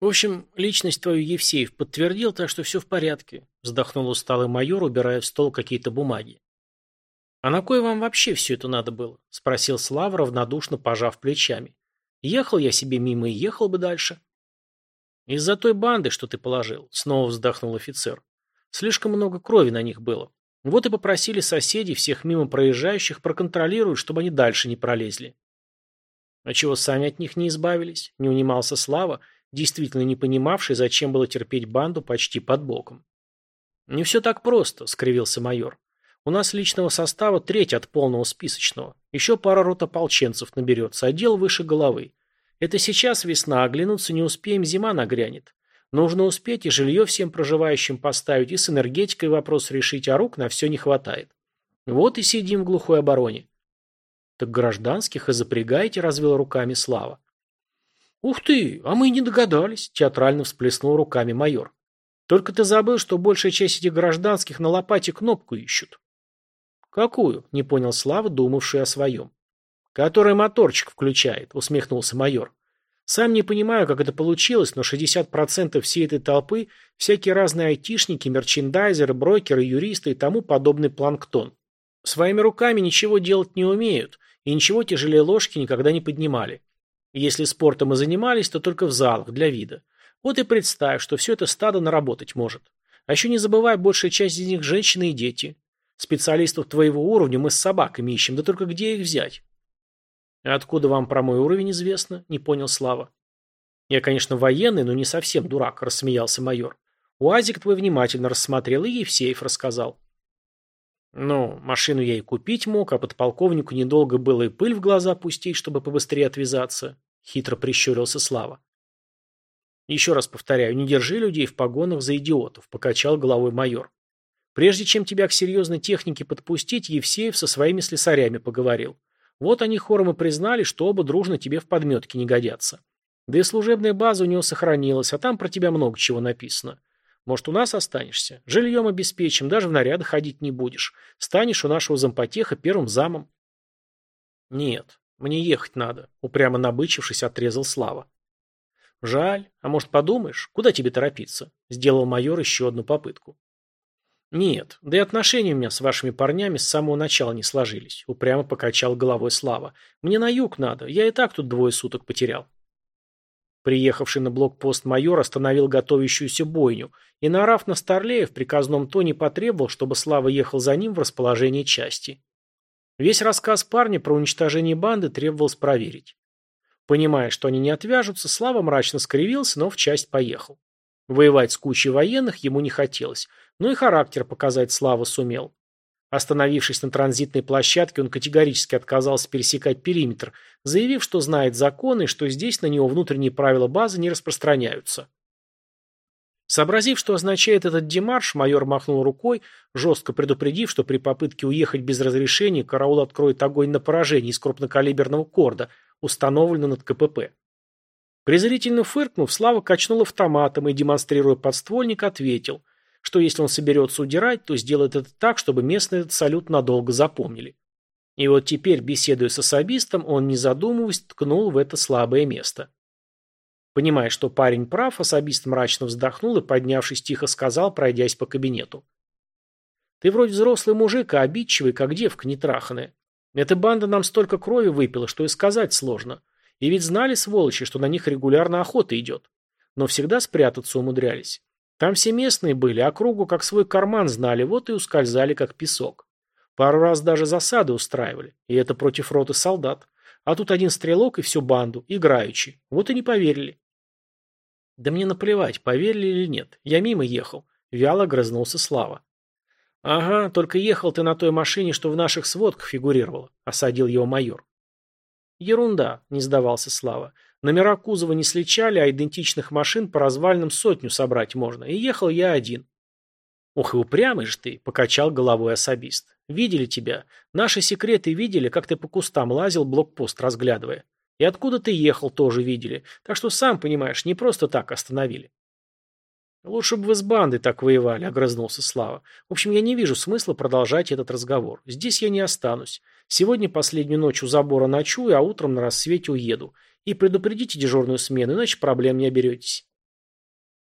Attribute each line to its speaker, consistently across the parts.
Speaker 1: В общем, личность твою Евсеев подтвердил, так что все в порядке, вздохнул усталый майор, убирая в стол какие-то бумаги. А на кой вам вообще все это надо было? Спросил Слава, равнодушно пожав плечами. Ехал я себе мимо и ехал бы дальше. Из-за той банды, что ты положил, снова вздохнул офицер. Слишком много крови на них было. Вот и попросили соседей всех мимо проезжающих проконтролировать, чтобы они дальше не пролезли. А чего сами от них не избавились? Не унимался Слава, действительно не понимавший, зачем было терпеть банду почти под боком. «Не все так просто», — скривился майор. «У нас личного состава треть от полного списочного. Еще пара рот ополченцев наберется, отдел выше головы. Это сейчас весна, оглянуться не успеем, зима нагрянет. Нужно успеть и жилье всем проживающим поставить, и с энергетикой вопрос решить, а рук на все не хватает. Вот и сидим в глухой обороне». «Так гражданских и запрягаете», — развел руками Слава. «Ух ты, а мы и не догадались», – театрально всплеснул руками майор. «Только ты забыл, что большая часть этих гражданских на лопате кнопку ищут». «Какую?» – не понял Слава, думавший о своем. «Который моторчик включает», – усмехнулся майор. «Сам не понимаю, как это получилось, но 60% всей этой толпы – всякие разные айтишники, мерчендайзеры, брокеры, юристы и тому подобный планктон. Своими руками ничего делать не умеют, и ничего тяжелее ложки никогда не поднимали. Если спортом и занимались, то только в залах, для вида. Вот и представь, что все это стадо наработать может. А еще не забывай, большая часть из них женщины и дети. Специалистов твоего уровня мы с собаками ищем, да только где их взять? Откуда вам про мой уровень известно? Не понял Слава. Я, конечно, военный, но не совсем дурак, рассмеялся майор. Уазик твой внимательно рассмотрел и Евсеев рассказал. Ну, машину я и купить мог, а подполковнику недолго было и пыль в глаза пустить, чтобы побыстрее отвязаться. Хитро прищурился Слава. Еще раз повторяю, не держи людей в погонах за идиотов, покачал головой майор. Прежде чем тебя к серьезной технике подпустить, Евсеев со своими слесарями поговорил. Вот они хором и признали, что оба дружно тебе в подметке не годятся. Да и служебная база у него сохранилась, а там про тебя много чего написано. Может, у нас останешься? Жильем обеспечим, даже в нарядах ходить не будешь. Станешь у нашего зампотеха первым замом. Нет, мне ехать надо, упрямо набычившись, отрезал Слава. Жаль. А может, подумаешь, куда тебе торопиться? Сделал майор еще одну попытку. Нет, да и отношения у меня с вашими парнями с самого начала не сложились, упрямо покачал головой Слава. Мне на юг надо, я и так тут двое суток потерял. Приехавший на блокпост майор остановил готовящуюся бойню и, наорав на Старлея, в приказном тоне потребовал, чтобы Слава ехал за ним в расположение части. Весь рассказ парня про уничтожение банды требовалось проверить. Понимая, что они не отвяжутся, Слава мрачно скривился, но в часть поехал. Воевать с кучей военных ему не хотелось, но и характер показать Слава сумел. Остановившись на транзитной площадке, он категорически отказался пересекать периметр, заявив, что знает законы и что здесь на него внутренние правила базы не распространяются. Сообразив, что означает этот демарш, майор махнул рукой, жестко предупредив, что при попытке уехать без разрешения караул откроет огонь на поражение из крупнокалиберного корда, установленного над КПП. Презрительно фыркнув, Слава качнул автоматом и, демонстрируя подствольник, ответил – что если он соберется удирать, то сделает это так, чтобы местные этот салют надолго запомнили. И вот теперь, беседуя с особистом, он, не задумываясь, ткнул в это слабое место. Понимая, что парень прав, особист мрачно вздохнул и, поднявшись, тихо сказал, пройдясь по кабинету. «Ты вроде взрослый мужик, а обидчивый, как девка нетраханная. Эта банда нам столько крови выпила, что и сказать сложно. И ведь знали, сволочи, что на них регулярно охота идет. Но всегда спрятаться умудрялись. Там все местные были, округу как свой карман знали, вот и ускользали как песок. Пару раз даже засады устраивали, и это против роты солдат. А тут один стрелок и всю банду, играючи. Вот и не поверили. Да мне наплевать, поверили или нет. Я мимо ехал. Вяло грызнулся Слава. Ага, только ехал ты на той машине, что в наших сводках фигурировала, осадил его майор. Ерунда, не сдавался Слава. Номера кузова не сличали, а идентичных машин по развалинам сотню собрать можно. И ехал я один. Ох и упрямый же ты, покачал головой особист. Видели тебя. Наши секреты видели, как ты по кустам лазил, блокпост разглядывая. И откуда ты ехал, тоже видели. Так что, сам понимаешь, не просто так остановили. «Лучше бы вы с бандой так воевали», — огрызнулся Слава. «В общем, я не вижу смысла продолжать этот разговор. Здесь я не останусь. Сегодня последнюю ночь у забора ночую, а утром на рассвете уеду. И предупредите дежурную смену, иначе проблем не оберетесь.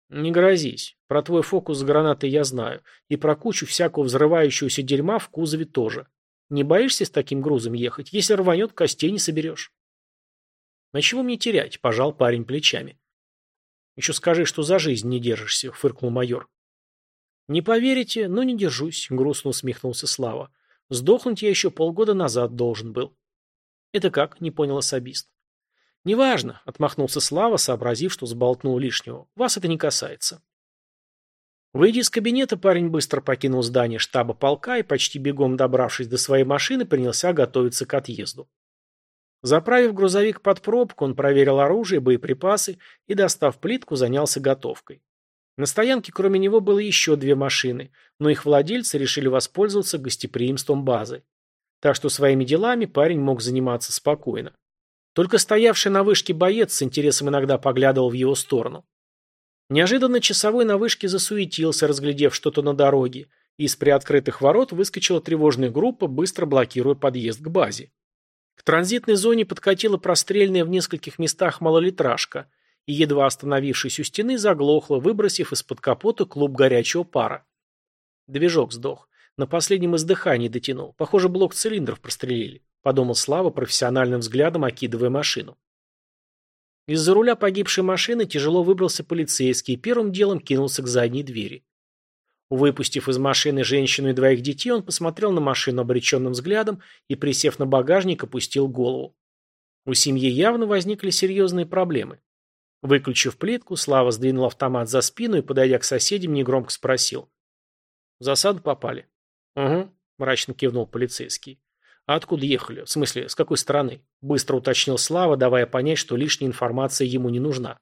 Speaker 1: Не грозись. Про твой фокус с гранатой я знаю. И про кучу всякого взрывающегося дерьма в кузове тоже. Не боишься с таким грузом ехать? Если рванет, костей не соберешь. На чего мне терять? Пожал парень плечами. Еще скажи, что за жизнь не держишься, фыркнул майор. Не поверите, но не держусь, грустно усмехнулся Слава. Сдохнуть я еще полгода назад должен был. Это как? Не понял особист. «Неважно», — отмахнулся Слава, сообразив, что сболтнул лишнего. «Вас это не касается». Выйдя из кабинета, парень быстро покинул здание штаба полка и, почти бегом добравшись до своей машины, принялся готовиться к отъезду. Заправив грузовик под пробку, он проверил оружие, боеприпасы и, достав плитку, занялся готовкой. На стоянке кроме него было еще две машины, но их владельцы решили воспользоваться гостеприимством базы. Так что своими делами парень мог заниматься спокойно. Только стоявший на вышке боец с интересом иногда поглядывал в его сторону. Неожиданно часовой на вышке засуетился, разглядев что-то на дороге, и из приоткрытых ворот выскочила тревожная группа, быстро блокируя подъезд к базе. К транзитной зоне подкатила прострельная в нескольких местах малолитражка, и, едва остановившись у стены, заглохла, выбросив из-под капота клуб горячего пара. Движок сдох. На последнем издыхании дотянул. Похоже, блок цилиндров прострелили подумал Слава, профессиональным взглядом окидывая машину. Из-за руля погибшей машины тяжело выбрался полицейский и первым делом кинулся к задней двери. Выпустив из машины женщину и двоих детей, он посмотрел на машину обреченным взглядом и, присев на багажник, опустил голову. У семьи явно возникли серьезные проблемы. Выключив плитку, Слава сдвинул автомат за спину и, подойдя к соседям, негромко спросил. «В засаду попали?» «Угу», – мрачно кивнул полицейский. «А откуда ехали? В смысле, с какой стороны?» Быстро уточнил Слава, давая понять, что лишняя информация ему не нужна.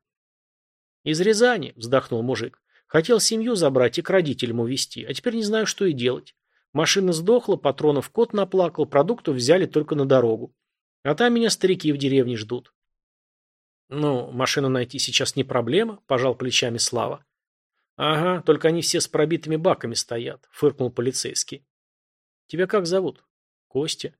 Speaker 1: «Из Рязани», — вздохнул мужик. «Хотел семью забрать и к родителям увезти, а теперь не знаю, что и делать. Машина сдохла, патронов кот наплакал, продуктов взяли только на дорогу. А там меня старики в деревне ждут». «Ну, машину найти сейчас не проблема», — пожал плечами Слава. «Ага, только они все с пробитыми баками стоят», — фыркнул полицейский. «Тебя как зовут?» Костя.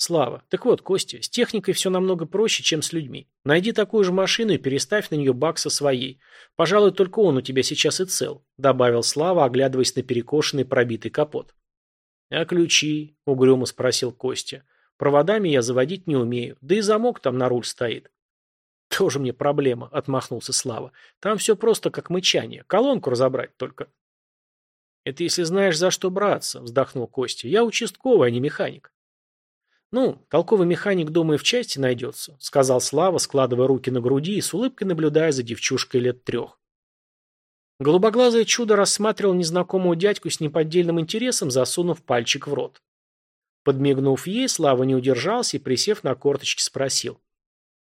Speaker 1: Слава. Так вот, Костя, с техникой все намного проще, чем с людьми. Найди такую же машину и переставь на нее бак со своей. Пожалуй, только он у тебя сейчас и цел, добавил Слава, оглядываясь на перекошенный пробитый капот. А ключи? Угрюмо спросил Костя. Проводами я заводить не умею, да и замок там на руль стоит. Тоже мне проблема, отмахнулся Слава. Там все просто как мычание, колонку разобрать только. «Это если знаешь, за что браться», — вздохнул Костя. «Я участковый, а не механик». «Ну, толковый механик, думаю, в части найдется», — сказал Слава, складывая руки на груди и с улыбкой наблюдая за девчушкой лет трех. Голубоглазое чудо рассматривал незнакомого дядьку с неподдельным интересом, засунув пальчик в рот. Подмигнув ей, Слава не удержался и, присев на корточки, спросил.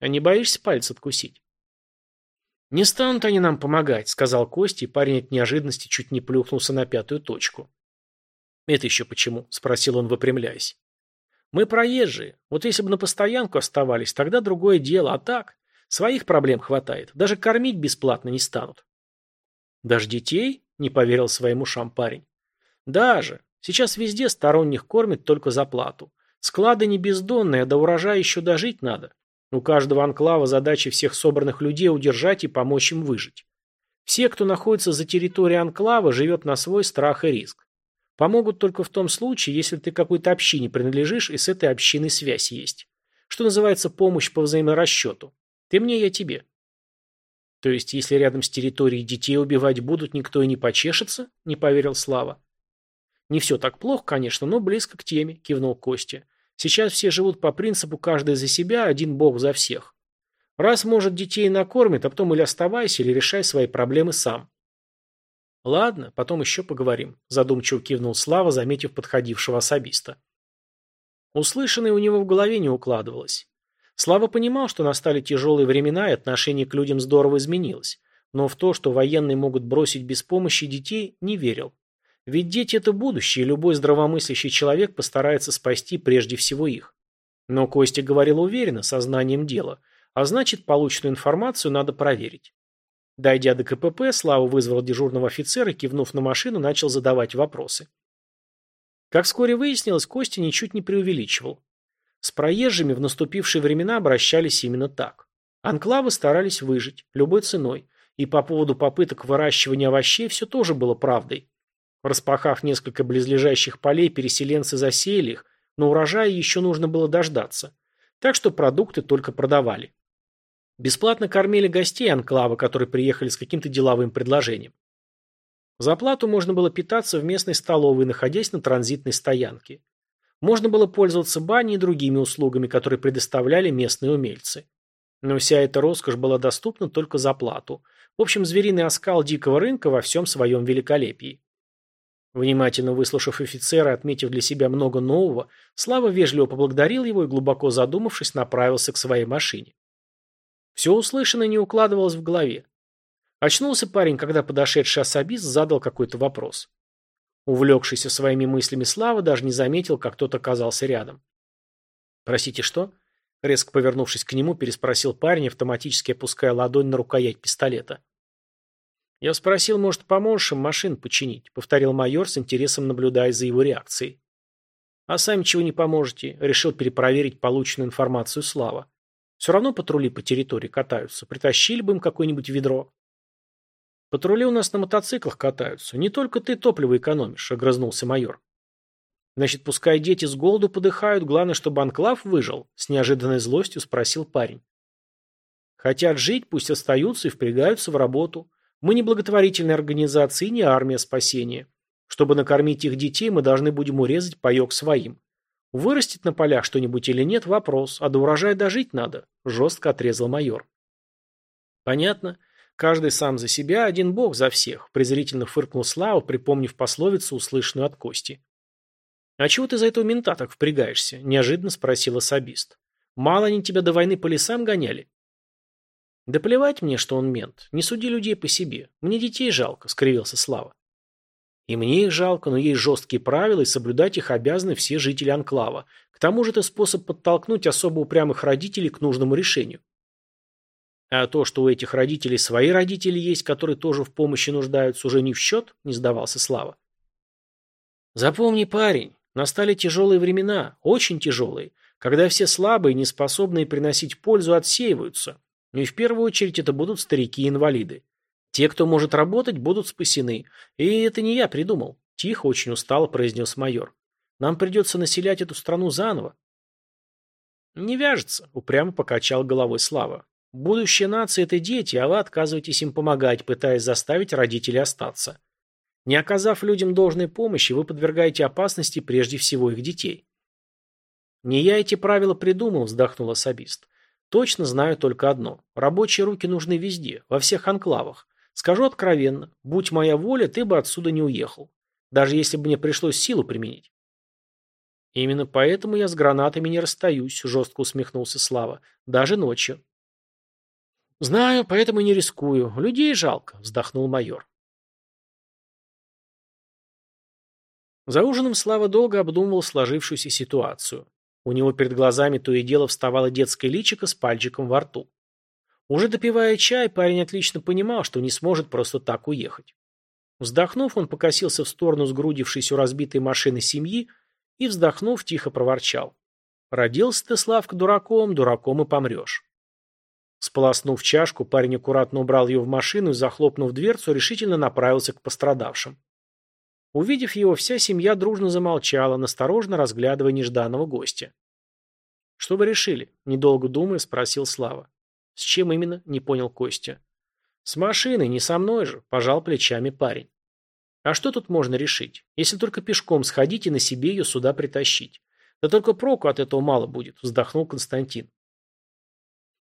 Speaker 1: «А не боишься палец откусить?» «Не станут они нам помогать», — сказал Костя, и парень от неожиданности чуть не плюхнулся на пятую точку. «Это еще почему?» — спросил он, выпрямляясь. «Мы проезжие. Вот если бы на постоянку оставались, тогда другое дело. А так, своих проблем хватает. Даже кормить бесплатно не станут». «Даже детей?» — не поверил своим ушам парень. «Даже. Сейчас везде сторонних кормят только за плату. Склады не бездонные, а до урожая еще дожить надо. У каждого анклава задача всех собранных людей удержать и помочь им выжить. Все, кто находится за территорией анклава, живет на свой страх и риск. Помогут только в том случае, если ты какой-то общине принадлежишь и с этой общиной связь есть. Что называется помощь по взаиморасчету. Ты мне, я тебе. То есть, если рядом с территорией детей убивать будут, никто и не почешется? Не поверил Слава. Не все так плохо, конечно, но близко к теме, кивнул Костя. Сейчас все живут по принципу каждый за себя, один бог за всех. Раз, может, детей накормит, а потом или оставайся, или решай свои проблемы сам. Ладно, потом еще поговорим, задумчиво кивнул Слава, заметив подходившего особиста. Услышанное у него в голове не укладывалось. Слава понимал, что настали тяжелые времена и отношение к людям здорово изменилось, но в то, что военные могут бросить без помощи детей, не верил. Ведь дети – это будущее, и любой здравомыслящий человек постарается спасти прежде всего их. Но Костя говорил уверенно, сознанием дела, а значит, полученную информацию надо проверить. Дойдя до КПП, Слава вызвал дежурного офицера и, кивнув на машину, начал задавать вопросы. Как вскоре выяснилось, Костя ничуть не преувеличивал. С проезжими в наступившие времена обращались именно так. Анклавы старались выжить, любой ценой, И по поводу попыток выращивания овощей все тоже было правдой. Распахав несколько близлежащих полей, переселенцы засеяли их, но урожая еще нужно было дождаться. Так что продукты только продавали. Бесплатно кормили гостей анклава, которые приехали с каким-то деловым предложением. За плату можно было питаться в местной столовой, находясь на транзитной стоянке. Можно было пользоваться баней и другими услугами, которые предоставляли местные умельцы. Но вся эта роскошь была доступна только за плату. В общем, звериный оскал дикого рынка во всем своем великолепии. Внимательно выслушав офицера отметив для себя много нового, Слава вежливо поблагодарил его и, глубоко задумавшись, направился к своей машине. Все услышанное не укладывалось в голове. Очнулся парень, когда подошедший особист задал какой-то вопрос. Увлекшийся своими мыслями Слава даже не заметил, как тот оказался рядом. «Простите, что?» Резко повернувшись к нему, переспросил парень, автоматически опуская ладонь на рукоять пистолета. «Я спросил, может, поможешь им машин починить?» — повторил майор с интересом, наблюдая за его реакцией. «А сами чего не поможете?» — решил перепроверить полученную информацию Слава. «Все равно патрули по территории катаются. Притащили бы им какое-нибудь ведро». «Патрули у нас на мотоциклах катаются. Не только ты топливо экономишь», — огрызнулся майор. «Значит, пускай дети с голоду подыхают, главное, чтобы анклав выжил?» — с неожиданной злостью спросил парень. «Хотят жить, пусть остаются и впрягаются в работу. Мы не благотворительная организация и не армия спасения. Чтобы накормить их детей, мы должны будем урезать паек своим. Вырастет на полях что-нибудь или нет – вопрос, а до урожая дожить надо», – жестко отрезал майор. «Понятно. Каждый сам за себя, один бог за всех», – презрительно фыркнул Слава, припомнив пословицу, услышанную от Кости. «А чего ты за этого мента так впрягаешься?» – неожиданно спросил особист. «Мало они тебя до войны по лесам гоняли?» «Да плевать мне, что он мент. Не суди людей по себе. Мне детей жалко», — скривился Слава. «И мне их жалко, но есть жесткие правила, и соблюдать их обязаны все жители Анклава. К тому же это способ подтолкнуть особо упрямых родителей к нужному решению». «А то, что у этих родителей свои родители есть, которые тоже в помощи нуждаются, уже не в счет?» — не сдавался Слава. «Запомни, парень, настали тяжелые времена, очень тяжелые, когда все слабые, неспособные приносить пользу, отсеивают» И в первую очередь это будут старики и инвалиды. Те, кто может работать, будут спасены. И это не я придумал. Тихо, очень устало произнес майор. Нам придется населять эту страну заново. Не вяжется, упрямо покачал головой Слава. Будущее нации – это дети, а вы отказываетесь им помогать, пытаясь заставить родителей остаться. Не оказав людям должной помощи, вы подвергаете опасности прежде всего их детей. Не я эти правила придумал, вздохнул особист. Точно знаю только одно. Рабочие руки нужны везде, во всех анклавах. Скажу откровенно, будь моя воля, ты бы отсюда не уехал. Даже если бы мне пришлось силу применить. Именно поэтому я с гранатами не расстаюсь, жестко усмехнулся Слава. Даже ночью. Знаю, поэтому и не рискую. Людей жалко, вздохнул майор. За ужином Слава долго обдумывал сложившуюся ситуацию. У него перед глазами то и дело вставало детское личико с пальчиком во рту. Уже допивая чай, парень отлично понимал, что не сможет просто так уехать. Вздохнув, он покосился в сторону сгрудившейся у разбитой машины семьи и, вздохнув, тихо проворчал. «Родился ты, Славка, дураком, дураком и помрешь». Сполоснув чашку, парень аккуратно убрал ее в машину и, захлопнув дверцу, решительно направился к пострадавшим. Увидев его, вся семья дружно замолчала, насторожно разглядывая нежданного гостя. «Что вы решили?» – недолго думая, спросил Слава. «С чем именно?» – не понял Костя. «С машиной, не со мной же», – пожал плечами парень. «А что тут можно решить? Если только пешком сходить и на себе ее сюда притащить. Да только проку от этого мало будет», – вздохнул Константин.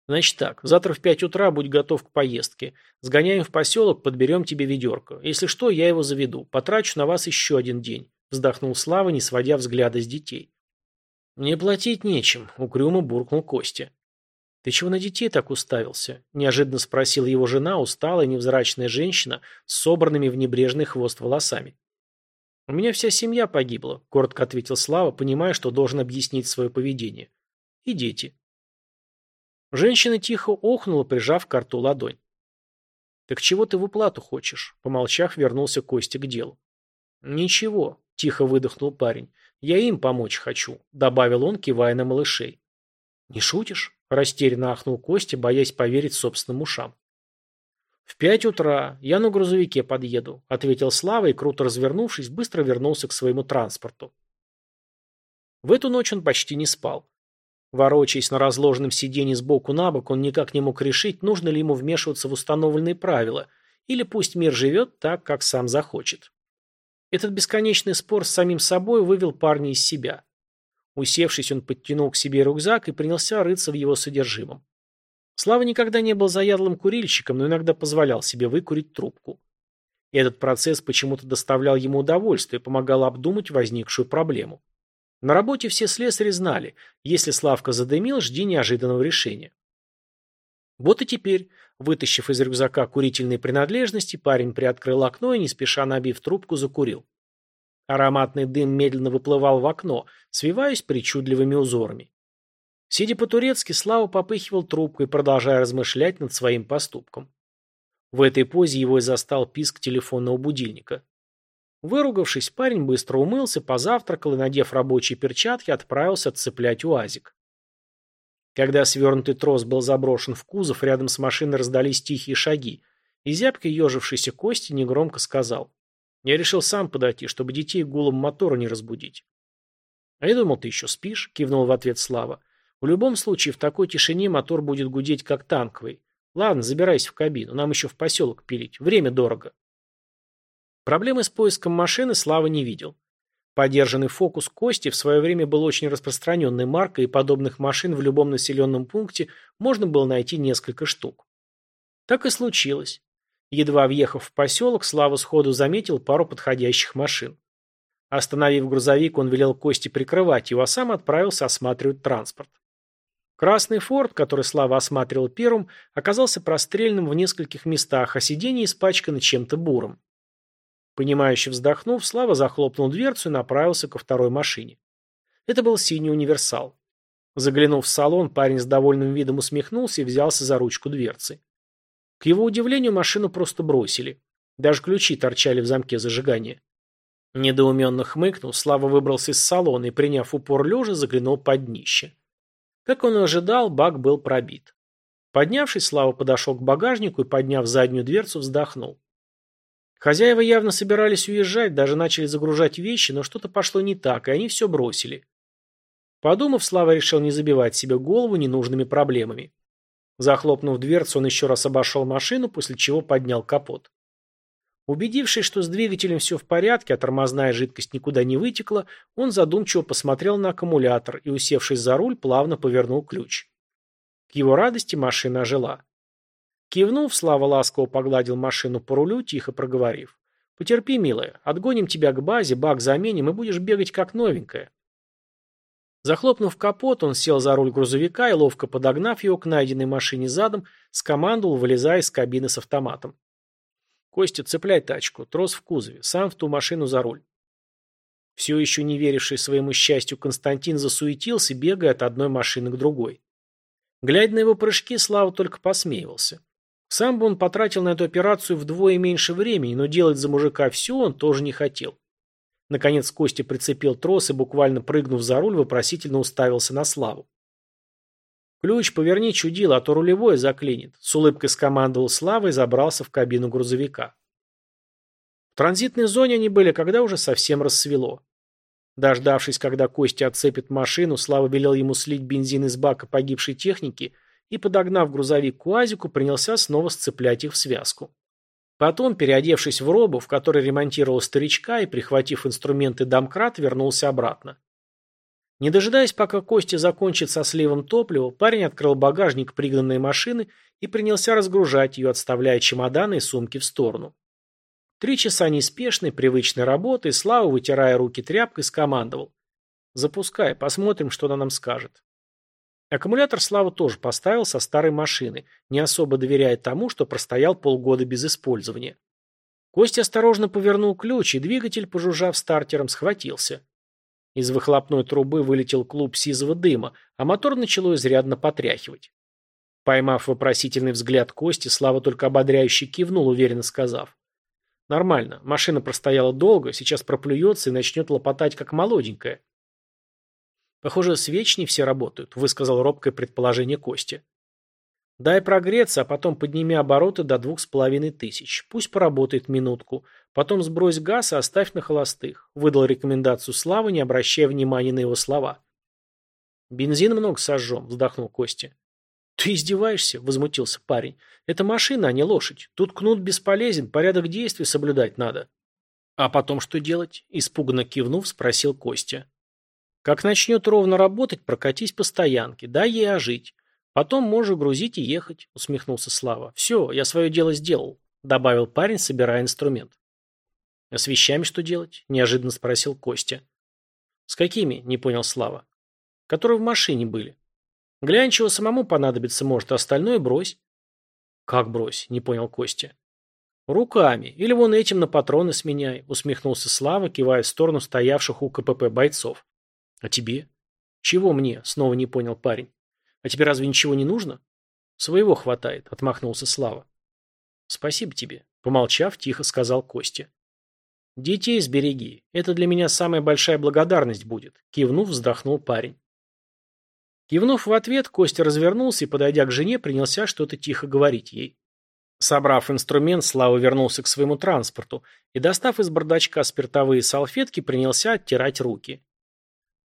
Speaker 1: Значит так, завтра в пять утра будь готов к поездке. Сгоняем в поселок, подберем тебе ведерко. Если что, я его заведу. Потрачу на вас еще один день. Вздохнул Слава, не сводя взгляда с детей. Мне платить нечем, угрюмо буркнул Костя. Ты чего на детей так уставился? Неожиданно спросила его жена, усталая невзрачная женщина с собранными в небрежный хвост волосами. «У меня вся семья погибла», — коротко ответил Слава, понимая, что должен объяснить свое поведение. «И дети». Женщина тихо охнула, прижав к рту ладонь. «Так чего ты в уплату хочешь?» Помолчав, вернулся Костя к делу. «Ничего», – тихо выдохнул парень. «Я им помочь хочу», – добавил он, кивая на малышей. «Не шутишь?» – растерянно ахнул Костя, боясь поверить собственным ушам. «В пять утра. Я на грузовике подъеду», — ответил Слава и, круто развернувшись, быстро вернулся к своему транспорту. В эту ночь он почти не спал. Ворочаясь на разложенном сиденье сбоку на бок, он никак не мог решить, нужно ли ему вмешиваться в установленные правила, или пусть мир живет так, как сам захочет. Этот бесконечный спор с самим собой вывел парня из себя. Усевшись, он подтянул к себе рюкзак и принялся рыться в его содержимом. Слава никогда не был заядлым курильщиком, но иногда позволял себе выкурить трубку. И этот процесс почему-то доставлял ему удовольствие, помогал обдумать возникшую проблему. На работе все слесари знали, если Славка задымил, жди неожиданного решения. Вот и теперь, вытащив из рюкзака курительные принадлежности, парень приоткрыл окно и, не спеша набив трубку, закурил. Ароматный дым медленно выплывал в окно, свиваясь причудливыми узорами. Сидя по-турецки, Слава попыхивал трубкой, продолжая размышлять над своим поступком. В этой позе его и застал писк телефонного будильника. Выругавшись, парень быстро умылся, позавтракал и, надев рабочие перчатки, отправился отцеплять УАЗик. Когда свернутый трос был заброшен в кузов, рядом с машиной раздались тихие шаги, и зябко ежившийся Кости негромко сказал. «Я решил сам подойти, чтобы детей гулом мотора не разбудить». «А я думал, ты еще спишь», — кивнул в ответ Слава. «В любом случае, в такой тишине мотор будет гудеть, как танковый. Ладно, забирайся в кабину, нам еще в поселок пилить, время дорого». Проблемы с поиском машины Слава не видел. Подержанный фокус Кости в свое время был очень распространенной маркой, и подобных машин в любом населенном пункте можно было найти несколько штук. Так и случилось. Едва въехав в поселок, Слава сходу заметил пару подходящих машин. Остановив грузовик, он велел Кости прикрывать его, а сам отправился осматривать транспорт. Красный форт, который Слава осматривал первым, оказался простреленным в нескольких местах, а сиденье испачкано чем-то буром. Понимающе вздохнув, Слава захлопнул дверцу и направился ко второй машине. Это был синий универсал. Заглянув в салон, парень с довольным видом усмехнулся и взялся за ручку дверцы. К его удивлению, машину просто бросили. Даже ключи торчали в замке зажигания. Недоуменно хмыкнув, Слава выбрался из салона и, приняв упор лежа, заглянул под днище. Как он и ожидал, бак был пробит. Поднявшись, Слава подошел к багажнику и, подняв заднюю дверцу, вздохнул. Хозяева явно собирались уезжать, даже начали загружать вещи, но что-то пошло не так, и они все бросили. Подумав, Слава решил не забивать себе голову ненужными проблемами. Захлопнув дверцу, он еще раз обошел машину, после чего поднял капот. Убедившись, что с двигателем все в порядке, а тормозная жидкость никуда не вытекла, он задумчиво посмотрел на аккумулятор и, усевшись за руль, плавно повернул ключ. К его радости машина ожила. Кивнув, Слава ласково погладил машину по рулю, тихо проговорив. «Потерпи, милая, отгоним тебя к базе, бак заменим, и будешь бегать как новенькая». Захлопнув капот, он сел за руль грузовика и, ловко подогнав его к найденной машине задом, скомандовал, вылезая из кабины с автоматом. «Костя, цепляй тачку, трос в кузове, сам в ту машину за руль». Все еще не веривший своему счастью, Константин засуетился, бегая от одной машины к другой. Глядя на его прыжки, Слава только посмеивался. Сам бы он потратил на эту операцию вдвое меньше времени, но делать за мужика все он тоже не хотел. Наконец Костя прицепил трос и, буквально прыгнув за руль, вопросительно уставился на Славу. «Ключ поверни, чудило, а то рулевое заклинит», — с улыбкой скомандовал Слава и забрался в кабину грузовика. В транзитной зоне они были, когда уже совсем рассвело. Дождавшись, когда Костя отцепит машину, Слава велел ему слить бензин из бака погибшей техники и, подогнав грузовик к УАЗику, принялся снова сцеплять их в связку. Потом, переодевшись в робу, в которой ремонтировал старичка и, прихватив инструменты домкрат, вернулся обратно. Не дожидаясь, пока Костя закончит со сливом топлива, парень открыл багажник пригнанной машины и принялся разгружать ее, отставляя чемоданы и сумки в сторону. Три часа неспешной, привычной работы, Слава, вытирая руки тряпкой, скомандовал. «Запускай, посмотрим, что она нам скажет». Аккумулятор Слава тоже поставил со старой машины, не особо доверяя тому, что простоял полгода без использования. Костя осторожно повернул ключ, и двигатель, пожужжав стартером, схватился. Из выхлопной трубы вылетел клуб сизого дыма, а мотор начало изрядно потряхивать. Поймав вопросительный взгляд Кости, Слава только ободряюще кивнул, уверенно сказав. «Нормально. Машина простояла долго, сейчас проплюется и начнет лопотать, как молоденькая». «Похоже, свечни все работают», — высказал робкое предположение Костя. Дай прогреться, а потом подними обороты до двух с половиной тысяч. Пусть поработает минутку. Потом сбрось газ и оставь на холостых. Выдал рекомендацию Славы, не обращая внимания на его слова. Бензин много сожжем, вздохнул Костя. Ты издеваешься? Возмутился парень. Это машина, а не лошадь. Тут кнут бесполезен, порядок действий соблюдать надо. А потом что делать? Испуганно кивнув, спросил Костя. Как начнет ровно работать, прокатись по стоянке, дай ей ожить. Потом можешь грузить и ехать, усмехнулся Слава. Все, я свое дело сделал, добавил парень, собирая инструмент. А с вещами что делать? Неожиданно спросил Костя. С какими? Не понял Слава. Которые в машине были. Глянь, чего самому понадобится может, а остальное брось. Как брось? Не понял Костя. Руками. Или вон этим на патроны сменяй, усмехнулся Слава, кивая в сторону стоявших у КПП бойцов. А тебе? Чего мне? Снова не понял парень. А тебе разве ничего не нужно? Своего хватает, отмахнулся Слава. Спасибо тебе, помолчав, тихо сказал Костя. Детей сбереги. Это для меня самая большая благодарность будет, кивнув, вздохнул парень. Кивнув в ответ, Костя развернулся и, подойдя к жене, принялся что-то тихо говорить ей. Собрав инструмент, Слава вернулся к своему транспорту и, достав из бардачка спиртовые салфетки, принялся оттирать руки.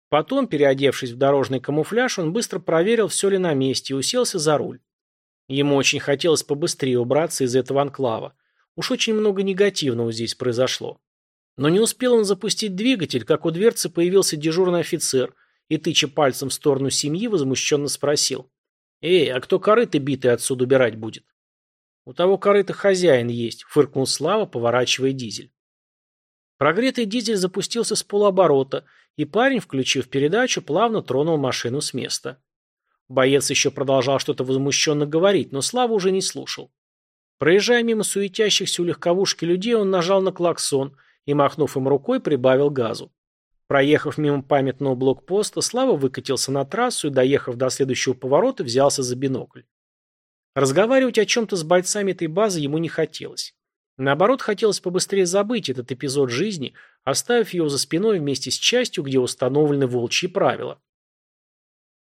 Speaker 1: Потом, переодевшись в дорожный камуфляж, он быстро проверил, все ли на месте, и уселся за руль. Ему очень хотелось побыстрее убраться из этого анклава. Уж очень много негативного здесь произошло. Но не успел он запустить двигатель, как у дверцы появился дежурный офицер и, тыча пальцем в сторону семьи, возмущенно спросил. «Эй, а кто корыто битый отсюда убирать будет?» «У того корыта хозяин есть», — фыркнул Слава, поворачивая дизель. Прогретый дизель запустился с полуоборота, и парень, включив передачу, плавно тронул машину с места. Боец еще продолжал что-то возмущенно говорить, но Слава уже не слушал. Проезжая мимо суетящихся у легковушки людей, он нажал на клаксон и, махнув им рукой, прибавил газу. Проехав мимо памятного блокпоста, Слава выкатился на трассу и, доехав до следующего поворота, взялся за бинокль. Разговаривать о чем-то с бойцами этой базы ему не хотелось. Наоборот, хотелось побыстрее забыть этот эпизод жизни, оставив его за спиной вместе с частью, где установлены волчьи правила.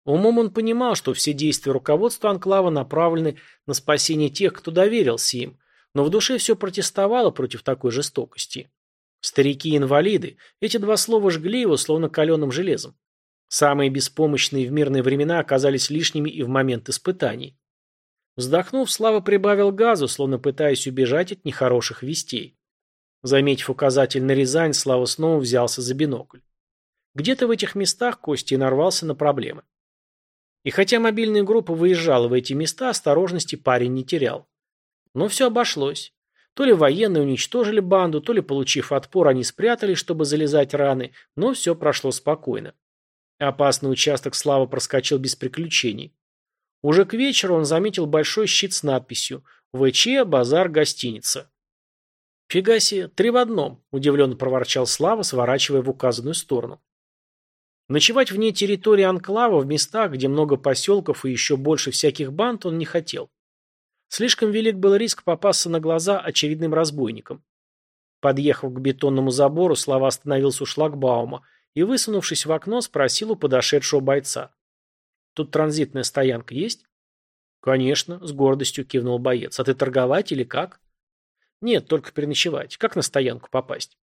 Speaker 1: Умом он понимал, что все действия руководства Анклава направлены на спасение тех, кто доверился им, но в душе все протестовало против такой жестокости. Старики и инвалиды, эти два слова жгли его, словно каленым железом. Самые беспомощные в мирные времена оказались лишними и в момент испытаний. Вздохнув, Слава прибавил газу, словно пытаясь убежать от нехороших вестей. Заметив указатель на Рязань, Слава снова взялся за бинокль. Где-то в этих местах Костя нарвался на проблемы. И хотя мобильная группа выезжала в эти места, осторожности парень не терял. Но все обошлось. То ли военные уничтожили банду, то ли, получив отпор, они спрятались, чтобы залезать раны, но все прошло спокойно. Опасный участок Слава проскочил без приключений. Уже к вечеру он заметил большой щит с надписью «ВЧ, базар, гостиница». «Фига себе, три в одном», – удивленно проворчал Слава, сворачивая в указанную сторону. Ночевать вне территории анклава, в местах, где много поселков и еще больше всяких банд, он не хотел. Слишком велик был риск попасться на глаза очевидным разбойникам. Подъехав к бетонному забору, Слава остановился у шлагбаума и, высунувшись в окно, спросил у подошедшего бойца. Тут транзитная стоянка есть? Конечно, с гордостью кивнул боец. А ты торговать или как? Нет, только переночевать. Как на стоянку попасть?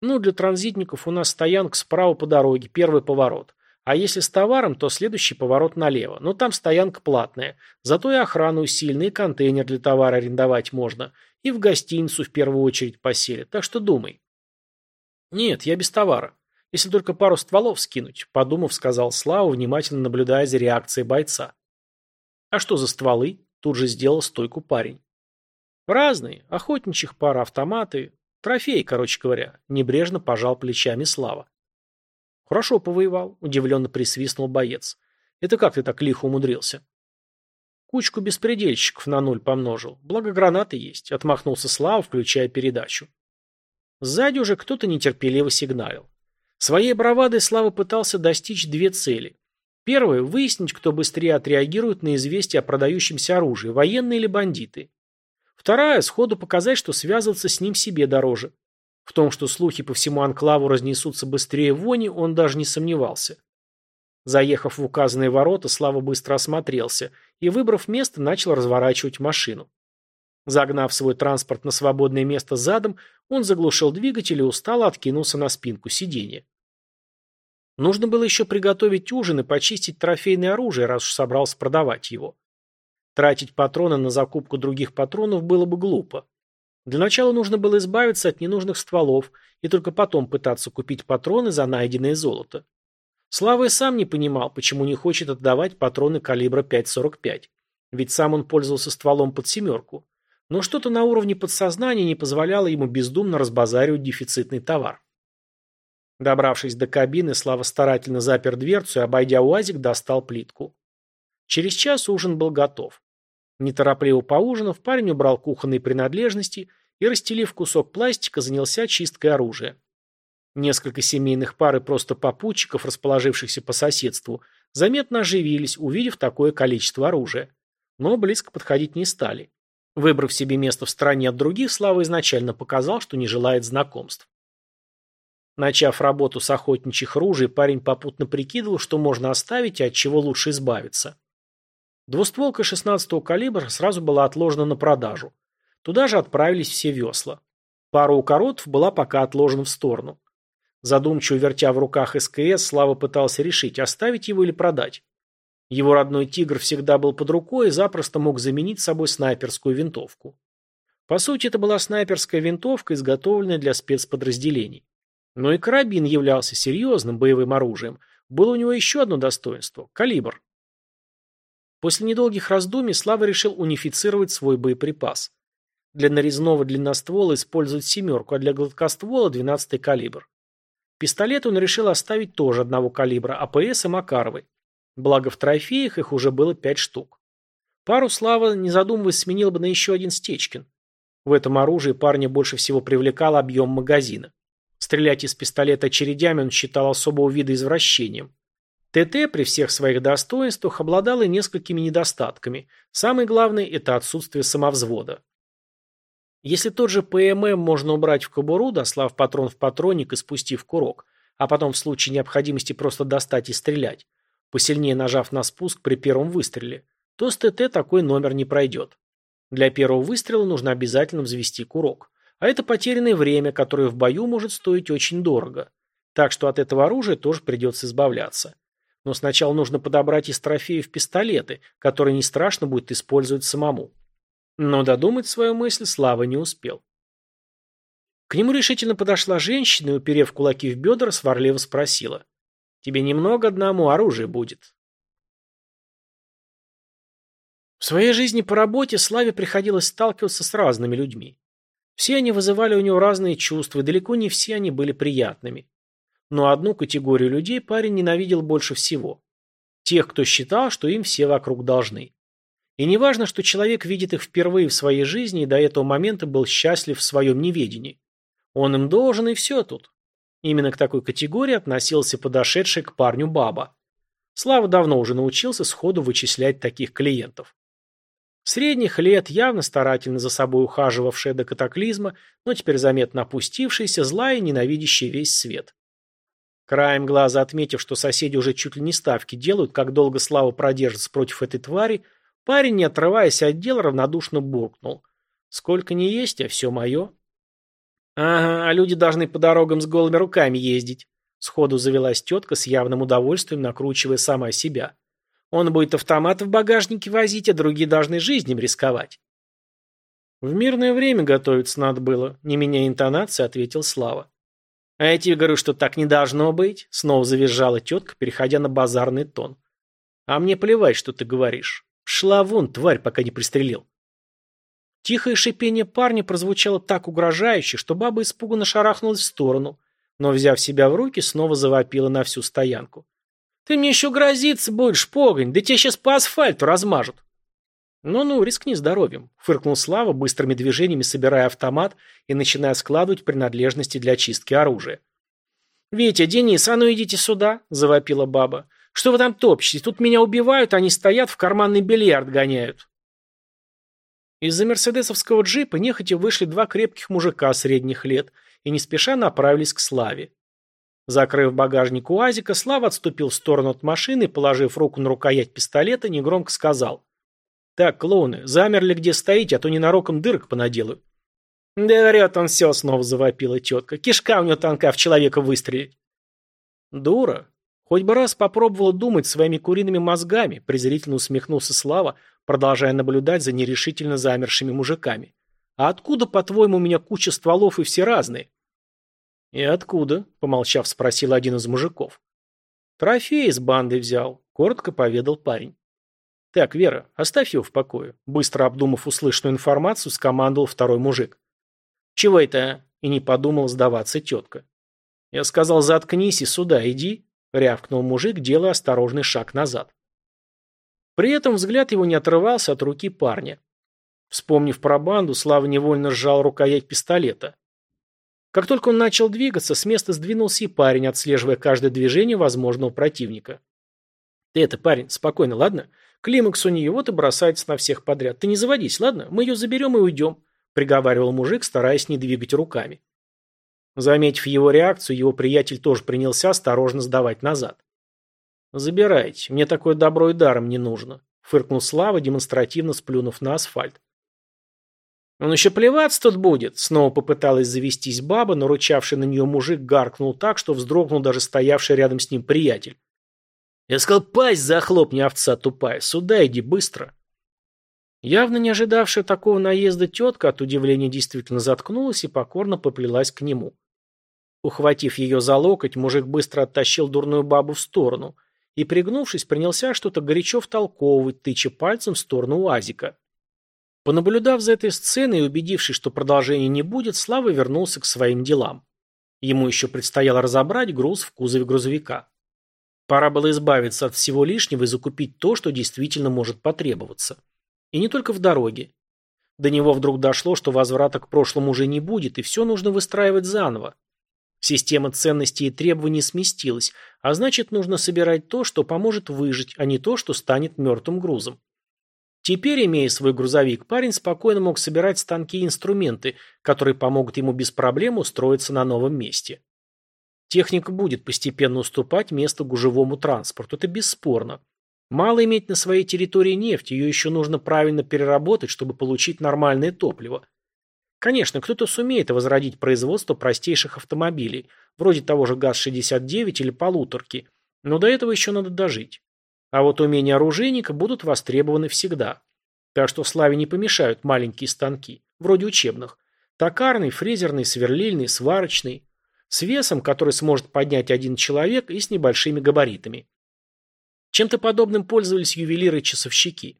Speaker 1: Ну, для транзитников у нас стоянка справа по дороге, первый поворот. А если с товаром, то следующий поворот налево. Но там стоянка платная. Зато и охрану усиленный, и контейнер для товара арендовать можно. И в гостиницу в первую очередь поселят. Так что думай. Нет, я без товара. Если только пару стволов скинуть, подумав, сказал Слава, внимательно наблюдая за реакцией бойца. А что за стволы? Тут же сделал стойку парень. Разные. Охотничьих пара, автоматы. Трофеи, короче говоря. Небрежно пожал плечами Слава. Хорошо повоевал, удивленно присвистнул боец. Это как ты так лихо умудрился? Кучку беспредельщиков на ноль помножил. Благо гранаты есть, отмахнулся Слава, включая передачу. Сзади уже кто-то нетерпеливо сигналил. Своей бравадой Слава пытался достичь две цели. Первое – выяснить, кто быстрее отреагирует на известие о продающемся оружии, военные или бандиты. Вторая – сходу показать, что связываться с ним себе дороже. В том, что слухи по всему анклаву разнесутся быстрее вони, он даже не сомневался. Заехав в указанные ворота, Слава быстро осмотрелся и, выбрав место, начал разворачивать машину. Загнав свой транспорт на свободное место задом, он заглушил двигатель и устало откинулся на спинку сиденья. Нужно было еще приготовить ужин и почистить трофейное оружие, раз уж собрался продавать его. Тратить патроны на закупку других патронов было бы глупо. Для начала нужно было избавиться от ненужных стволов и только потом пытаться купить патроны за найденное золото. Слава и сам не понимал, почему не хочет отдавать патроны калибра 5.45, ведь сам он пользовался стволом под семерку. Но что-то на уровне подсознания не позволяло ему бездумно разбазаривать дефицитный товар. Добравшись до кабины, Слава старательно запер дверцу и, обойдя УАЗик, достал плитку. Через час ужин был готов. Неторопливо поужинав, парень убрал кухонные принадлежности и, расстелив кусок пластика, занялся чисткой оружия. Несколько семейных пар и просто попутчиков, расположившихся по соседству, заметно оживились, увидев такое количество оружия. Но близко подходить не стали. Выбрав себе место в стороне от других, Слава изначально показал, что не желает знакомств. Начав работу с охотничьих ружей, парень попутно прикидывал, что можно оставить и от чего лучше избавиться. Двустволка 16-го калибра сразу была отложена на продажу. Туда же отправились все весла. Пара укоротов была пока отложена в сторону. Задумчиво вертя в руках СКС, Слава пытался решить, оставить его или продать. Его родной «Тигр» всегда был под рукой и запросто мог заменить собой снайперскую винтовку. По сути, это была снайперская винтовка, изготовленная для спецподразделений. Но и карабин являлся серьезным боевым оружием. Было у него еще одно достоинство – калибр. После недолгих раздумий Слава решил унифицировать свой боеприпас. Для нарезного длинноствола использовать семерку, а для гладкоствола – 12-й калибр. Пистолет он решил оставить тоже одного калибра, АПС и Макаровой. Благо в трофеях их уже было пять штук. Пару Слава, не задумываясь, сменил бы на еще один Стечкин. В этом оружии парня больше всего привлекал объем магазина. Стрелять из пистолета очередями он считал особого вида извращением. ТТ при всех своих достоинствах обладал и несколькими недостатками. Самый главный – это отсутствие самовзвода. Если тот же ПММ можно убрать в кобуру, дослав патрон в патронник и спустив курок, а потом в случае необходимости просто достать и стрелять, посильнее нажав на спуск при первом выстреле, то с ТТ такой номер не пройдет. Для первого выстрела нужно обязательно взвести курок. А это потерянное время, которое в бою может стоить очень дорого. Так что от этого оружия тоже придется избавляться. Но сначала нужно подобрать из трофеев пистолеты, которые не страшно будет использовать самому. Но додумать свою мысль Слава не успел. К нему решительно подошла женщина и, уперев кулаки в бедра, сварливо спросила. «Тебе немного одному оружия будет». В своей жизни по работе Славе приходилось сталкиваться с разными людьми. Все они вызывали у него разные чувства, далеко не все они были приятными. Но одну категорию людей парень ненавидел больше всего. Тех, кто считал, что им все вокруг должны. И не важно, что человек видит их впервые в своей жизни и до этого момента был счастлив в своем неведении. Он им должен, и все тут. Именно к такой категории относился подошедший к парню баба. Слава давно уже научился сходу вычислять таких клиентов. Средних лет, явно старательно за собой ухаживавшая до катаклизма, но теперь заметно опустившаяся, злая и ненавидящая весь свет. Краем глаза отметив, что соседи уже чуть ли не ставки делают, как долго Слава продержится против этой твари, парень, не отрываясь от дела, равнодушно буркнул. «Сколько не есть, а все мое». «Ага, а люди должны по дорогам с голыми руками ездить», сходу завелась тетка с явным удовольствием, накручивая сама себя. «Он будет автомат в багажнике возить, а другие должны жизнью рисковать». «В мирное время готовиться надо было», не меняя интонации, ответил Слава. «А я тебе говорю, что так не должно быть», — снова завизжала тетка, переходя на базарный тон. «А мне плевать, что ты говоришь. Шла вон, тварь, пока не пристрелил». Тихое шипение парня прозвучало так угрожающе, что баба испуганно шарахнулась в сторону, но, взяв себя в руки, снова завопила на всю стоянку. «Ты мне еще грозиться будешь, погонь, да тебя сейчас по асфальту размажут». «Ну-ну, рискни здоровьем», — фыркнул Слава, быстрыми движениями собирая автомат и начиная складывать принадлежности для чистки оружия. «Витя, Денис, а ну идите сюда», — завопила баба. «Что вы там топчетесь? Тут меня убивают, они стоят, в карманный бильярд гоняют». Из-за мерседесовского джипа нехотя вышли два крепких мужика средних лет и не спеша направились к Славе. Закрыв багажник УАЗика, Слава отступил в сторону от машины положив руку на рукоять пистолета, негромко сказал. «Так, клоуны, замерли где стоите, а то ненароком дырок понаделаю». «Да врет он все», — снова завопила тетка. «Кишка у него тонка в человека выстрелить». «Дура. Хоть бы раз попробовала думать своими куриными мозгами», — презрительно усмехнулся Слава, продолжая наблюдать за нерешительно замершими мужиками. «А откуда, по-твоему, у меня куча стволов и все разные?» «И откуда?» – помолчав, спросил один из мужиков. «Трофей с банды взял», – коротко поведал парень. «Так, Вера, оставь его в покое», – быстро обдумав услышанную информацию, скомандовал второй мужик. «Чего это?» – и не подумал сдаваться тетка. «Я сказал, заткнись и сюда иди», – рявкнул мужик, делая осторожный шаг назад. При этом взгляд его не отрывался от руки парня. Вспомнив про банду, Слава невольно сжал рукоять пистолета. Как только он начал двигаться, с места сдвинулся и парень, отслеживая каждое движение возможного противника. «Ты это, парень, спокойно, ладно? Климакс у нее вот и бросается на всех подряд. Ты не заводись, ладно? Мы ее заберем и уйдем», — приговаривал мужик, стараясь не двигать руками. Заметив его реакцию, его приятель тоже принялся осторожно сдавать назад. «Забирайте, мне такое добро и даром не нужно», — фыркнул Слава, демонстративно сплюнув на асфальт. «Он еще плеваться тут будет!» Снова попыталась завестись баба, но рычавший на нее мужик гаркнул так, что вздрогнул даже стоявший рядом с ним приятель. «Я сказал, пасть захлопни, овца тупая! Сюда иди, быстро!» Явно не ожидавшая такого наезда тетка от удивления действительно заткнулась и покорно поплелась к нему. Ухватив ее за локоть, мужик быстро оттащил дурную бабу в сторону и, пригнувшись, принялся что-то горячо втолковывать, тыча пальцем в сторону УАЗика. Понаблюдав за этой сценой и убедившись, что продолжения не будет, Слава вернулся к своим делам. Ему еще предстояло разобрать груз в кузове грузовика. Пора было избавиться от всего лишнего и закупить то, что действительно может потребоваться. И не только в дороге. До него вдруг дошло, что возврата к прошлому уже не будет, и все нужно выстраивать заново. Система ценностей и требований сместилась, а значит, нужно собирать то, что поможет выжить, а не то, что станет мертвым грузом. Теперь, имея свой грузовик, парень спокойно мог собирать станки и инструменты, которые помогут ему без проблем устроиться на новом месте. Техника будет постепенно уступать место гужевому транспорту, это бесспорно. Мало иметь на своей территории нефть, ее еще нужно правильно переработать, чтобы получить нормальное топливо. Конечно, кто-то сумеет возродить производство простейших автомобилей, вроде того же ГАЗ-69 или полуторки, но до этого еще надо дожить. А вот умения оружейника будут востребованы всегда. Так что Славе не помешают маленькие станки, вроде учебных. Токарный, фрезерный, сверлильный, сварочный. С весом, который сможет поднять один человек и с небольшими габаритами. Чем-то подобным пользовались ювелиры-часовщики.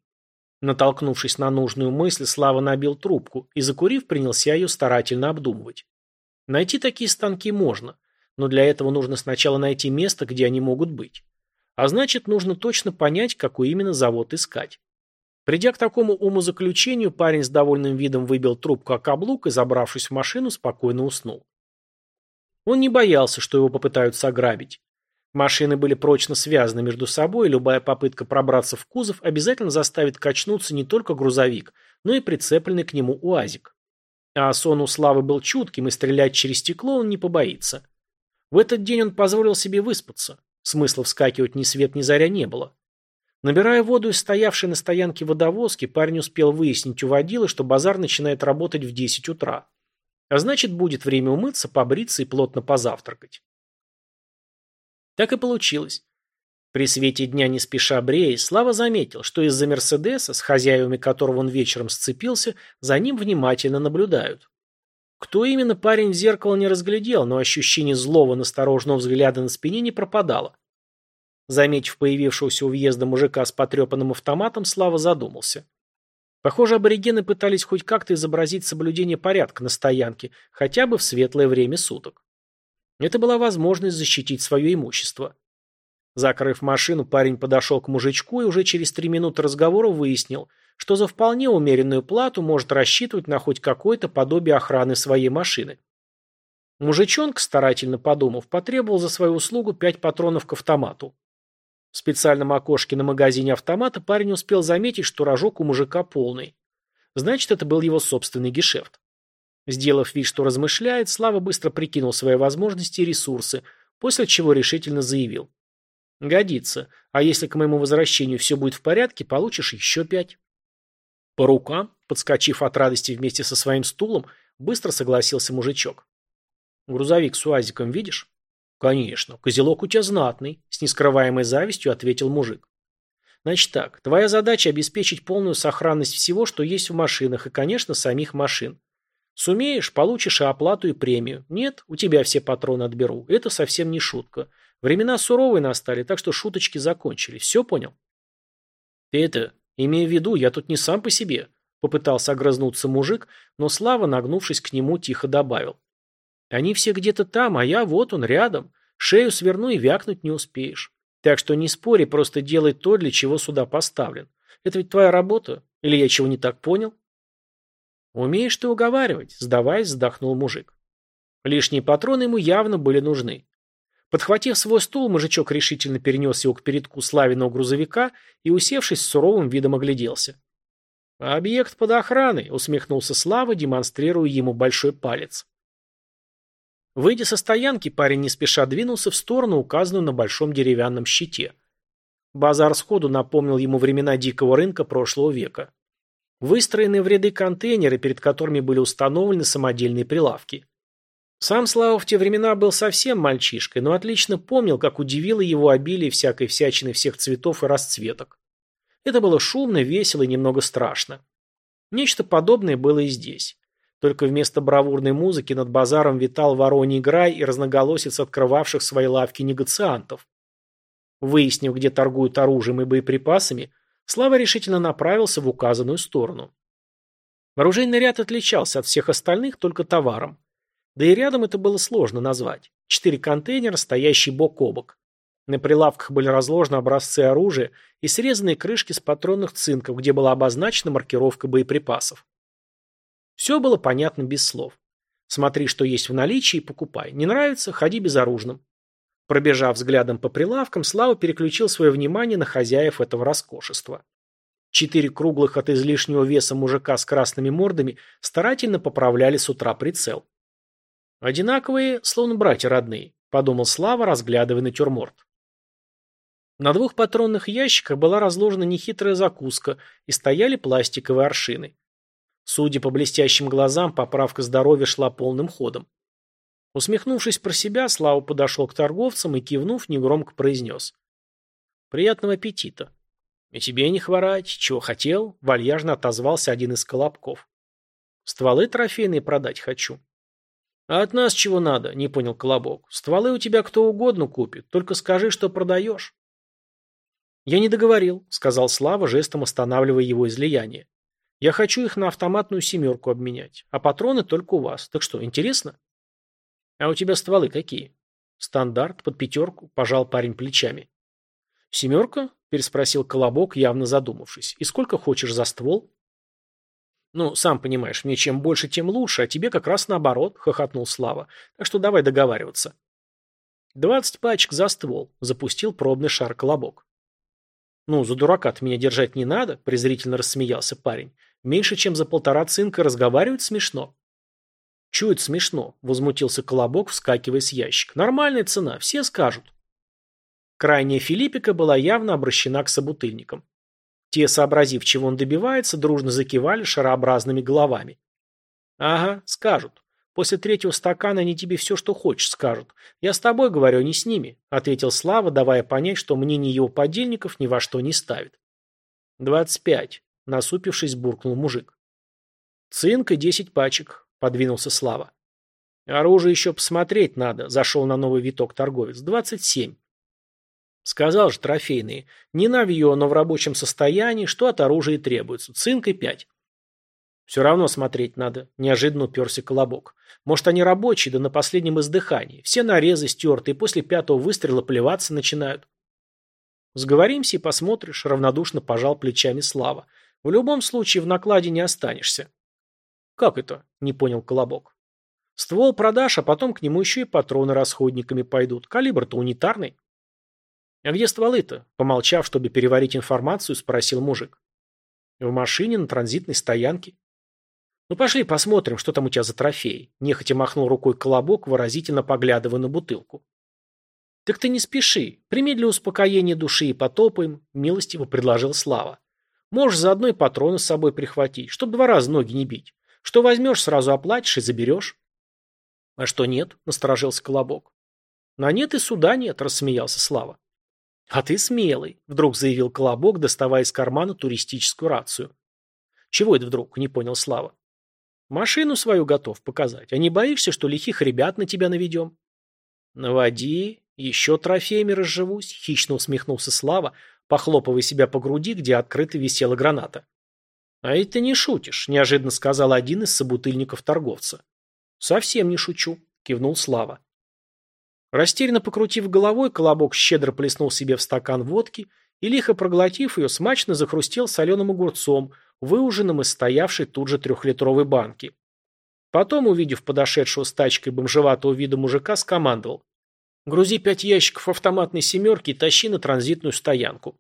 Speaker 1: Натолкнувшись на нужную мысль, Слава набил трубку и, закурив, принялся ее старательно обдумывать. Найти такие станки можно, но для этого нужно сначала найти место, где они могут быть. А значит, нужно точно понять, какой именно завод искать. Придя к такому умозаключению, парень с довольным видом выбил трубку о каблук и, забравшись в машину, спокойно уснул. Он не боялся, что его попытаются ограбить. Машины были прочно связаны между собой, и любая попытка пробраться в кузов обязательно заставит качнуться не только грузовик, но и прицепленный к нему УАЗик. А сон у Славы был чутким, и стрелять через стекло он не побоится. В этот день он позволил себе выспаться. Смысла вскакивать ни свет ни заря не было. Набирая воду из стоявшей на стоянке водовозки, парень успел выяснить у водилы, что базар начинает работать в 10 утра. А значит, будет время умыться, побриться и плотно позавтракать. Так и получилось. При свете дня не спеша брея, Слава заметил, что из-за Мерседеса, с хозяевами которого он вечером сцепился, за ним внимательно наблюдают. Кто именно парень в зеркало не разглядел, но ощущение злого настороженного взгляда на спине не пропадало. Заметив появившегося у въезда мужика с потрепанным автоматом, Слава задумался. Похоже, аборигены пытались хоть как-то изобразить соблюдение порядка на стоянке, хотя бы в светлое время суток. Это была возможность защитить свое имущество. Закрыв машину, парень подошел к мужичку и уже через три минуты разговора выяснил, что за вполне умеренную плату может рассчитывать на хоть какое-то подобие охраны своей машины. Мужичонка, старательно подумав, потребовал за свою услугу пять патронов к автомату. В специальном окошке на магазине автомата парень успел заметить, что рожок у мужика полный. Значит, это был его собственный гешефт. Сделав вид, что размышляет, Слава быстро прикинул свои возможности и ресурсы, после чего решительно заявил. «Годится. А если к моему возвращению все будет в порядке, получишь еще пять». По рукам, подскочив от радости вместе со своим стулом, быстро согласился мужичок. «Грузовик с уазиком видишь?» «Конечно. Козелок у тебя знатный», — с нескрываемой завистью ответил мужик. «Значит так, твоя задача обеспечить полную сохранность всего, что есть в машинах, и, конечно, самих машин. Сумеешь, получишь и оплату, и премию. Нет, у тебя все патроны отберу. Это совсем не шутка. Времена суровые настали, так что шуточки закончились. Все понял? Ты это, имея в виду, я тут не сам по себе. Попытался огрызнуться мужик, но Слава, нагнувшись к нему, тихо добавил. Они все где-то там, а я вот он, рядом. Шею сверну и вякнуть не успеешь. Так что не спори, просто делай то, для чего сюда поставлен. Это ведь твоя работа? Или я чего не так понял? «Умеешь ты уговаривать», — сдаваясь, вздохнул мужик. Лишние патроны ему явно были нужны. Подхватив свой стул, мужичок решительно перенес его к передку славиного грузовика и, усевшись с суровым видом, огляделся. «Объект под охраной», — усмехнулся Слава, демонстрируя ему большой палец. Выйдя со стоянки, парень не спеша двинулся в сторону, указанную на большом деревянном щите. Базар сходу напомнил ему времена дикого рынка прошлого века. Выстроенные в ряды контейнеры, перед которыми были установлены самодельные прилавки. Сам Слава в те времена был совсем мальчишкой, но отлично помнил, как удивило его обилие всякой всячины всех цветов и расцветок. Это было шумно, весело и немного страшно. Нечто подобное было и здесь. Только вместо бравурной музыки над базаром витал вороний грай и разноголосец открывавших свои лавки негациантов. Выяснив, где торгуют оружием и боеприпасами, Слава решительно направился в указанную сторону. Оружейный ряд отличался от всех остальных только товаром. Да и рядом это было сложно назвать. Четыре контейнера, стоящие бок о бок. На прилавках были разложены образцы оружия и срезанные крышки с патронных цинков, где была обозначена маркировка боеприпасов. Все было понятно без слов. Смотри, что есть в наличии, и покупай. Не нравится – ходи безоружным. Пробежав взглядом по прилавкам, Слава переключил свое внимание на хозяев этого роскошества. Четыре круглых от излишнего веса мужика с красными мордами старательно поправляли с утра прицел. «Одинаковые, словно братья родные», — подумал Слава, разглядывая натюрморт. На двух патронных ящиках была разложена нехитрая закуска и стояли пластиковые аршины. Судя по блестящим глазам, поправка здоровья шла полным ходом. Усмехнувшись про себя, Слава подошел к торговцам и, кивнув, негромко произнес. «Приятного аппетита!» «И тебе не хворать. Чего хотел?» — вальяжно отозвался один из колобков. «Стволы трофейные продать хочу». «А от нас чего надо?» — не понял Колобок. «Стволы у тебя кто угодно купит. Только скажи, что продаешь». «Я не договорил», — сказал Слава, жестом останавливая его излияние. «Я хочу их на автоматную семерку обменять, а патроны только у вас. Так что, интересно?» «А у тебя стволы какие?» «Стандарт, под пятерку», – пожал парень плечами. «Семерка?» – переспросил Колобок, явно задумавшись. «И сколько хочешь за ствол?» «Ну, сам понимаешь, мне чем больше, тем лучше, а тебе как раз наоборот», – хохотнул Слава. «Так что давай договариваться». «Двадцать пачек за ствол», – запустил пробный шар Колобок. «Ну, за дурака-то меня держать не надо», – презрительно рассмеялся парень. «Меньше, чем за полтора цинка разговаривать смешно». «Чего это смешно?» – возмутился Колобок, вскакивая с ящика. «Нормальная цена, все скажут». Крайняя Филиппика была явно обращена к собутыльникам. Те, сообразив, чего он добивается, дружно закивали шарообразными головами. «Ага, скажут. После третьего стакана они тебе все, что хочешь, скажут. Я с тобой говорю, а не с ними», — ответил Слава, давая понять, что мнение его подельников ни во что не ставит. «Двадцать пять», — насупившись, буркнул мужик. «Цинк и десять пачек. Подвинулся Слава. Оружие еще посмотреть надо, зашел на новый виток торговец. Двадцать семь. Сказал же, трофейные. Не навье, но в рабочем состоянии, что от оружия требуется. Цинк и пять. Все равно смотреть надо, неожиданно уперся колобок. Может, они рабочие, да на последнем издыхании. Все нарезы стерты, и после пятого выстрела плеваться начинают. Сговоримся и посмотришь, равнодушно пожал плечами Слава. В любом случае в накладе не останешься. «Как это?» – не понял Колобок. «Ствол продашь, а потом к нему еще и патроны расходниками пойдут. Калибр-то унитарный». «А где стволы-то?» – помолчав, чтобы переварить информацию, спросил мужик. «В машине на транзитной стоянке». «Ну пошли посмотрим, что там у тебя за трофей», – нехотя махнул рукой Колобок, выразительно поглядывая на бутылку. «Так ты не спеши. Прими для успокоения души и потопаем», — милостиво предложил Слава. «Можешь заодно и патроны с собой прихватить, чтоб два раза ноги не бить. Что возьмешь, сразу оплатишь и заберешь». «А что нет?» — насторожился Колобок. «На нет и суда нет», — рассмеялся Слава. «А ты смелый», — вдруг заявил Колобок, доставая из кармана туристическую рацию. «Чего это вдруг?» — не понял Слава. «Машину свою готов показать. А не боишься, что лихих ребят на тебя наведем?» «Наводи, еще трофеями разживусь», — хищно усмехнулся Слава, похлопывая себя по груди, где открыто висела граната. «А это не шутишь», — неожиданно сказал один из собутыльников торговца. «Совсем не шучу», — кивнул Слава. Растерянно покрутив головой, Колобок щедро плеснул себе в стакан водки и, лихо проглотив ее, смачно захрустел соленым огурцом, выуженным из стоявшей тут же трехлитровой банки. Потом, увидев подошедшего с тачкой бомжеватого вида мужика, скомандовал. «Грузи пять ящиков автоматной семерки и тащи на транзитную стоянку».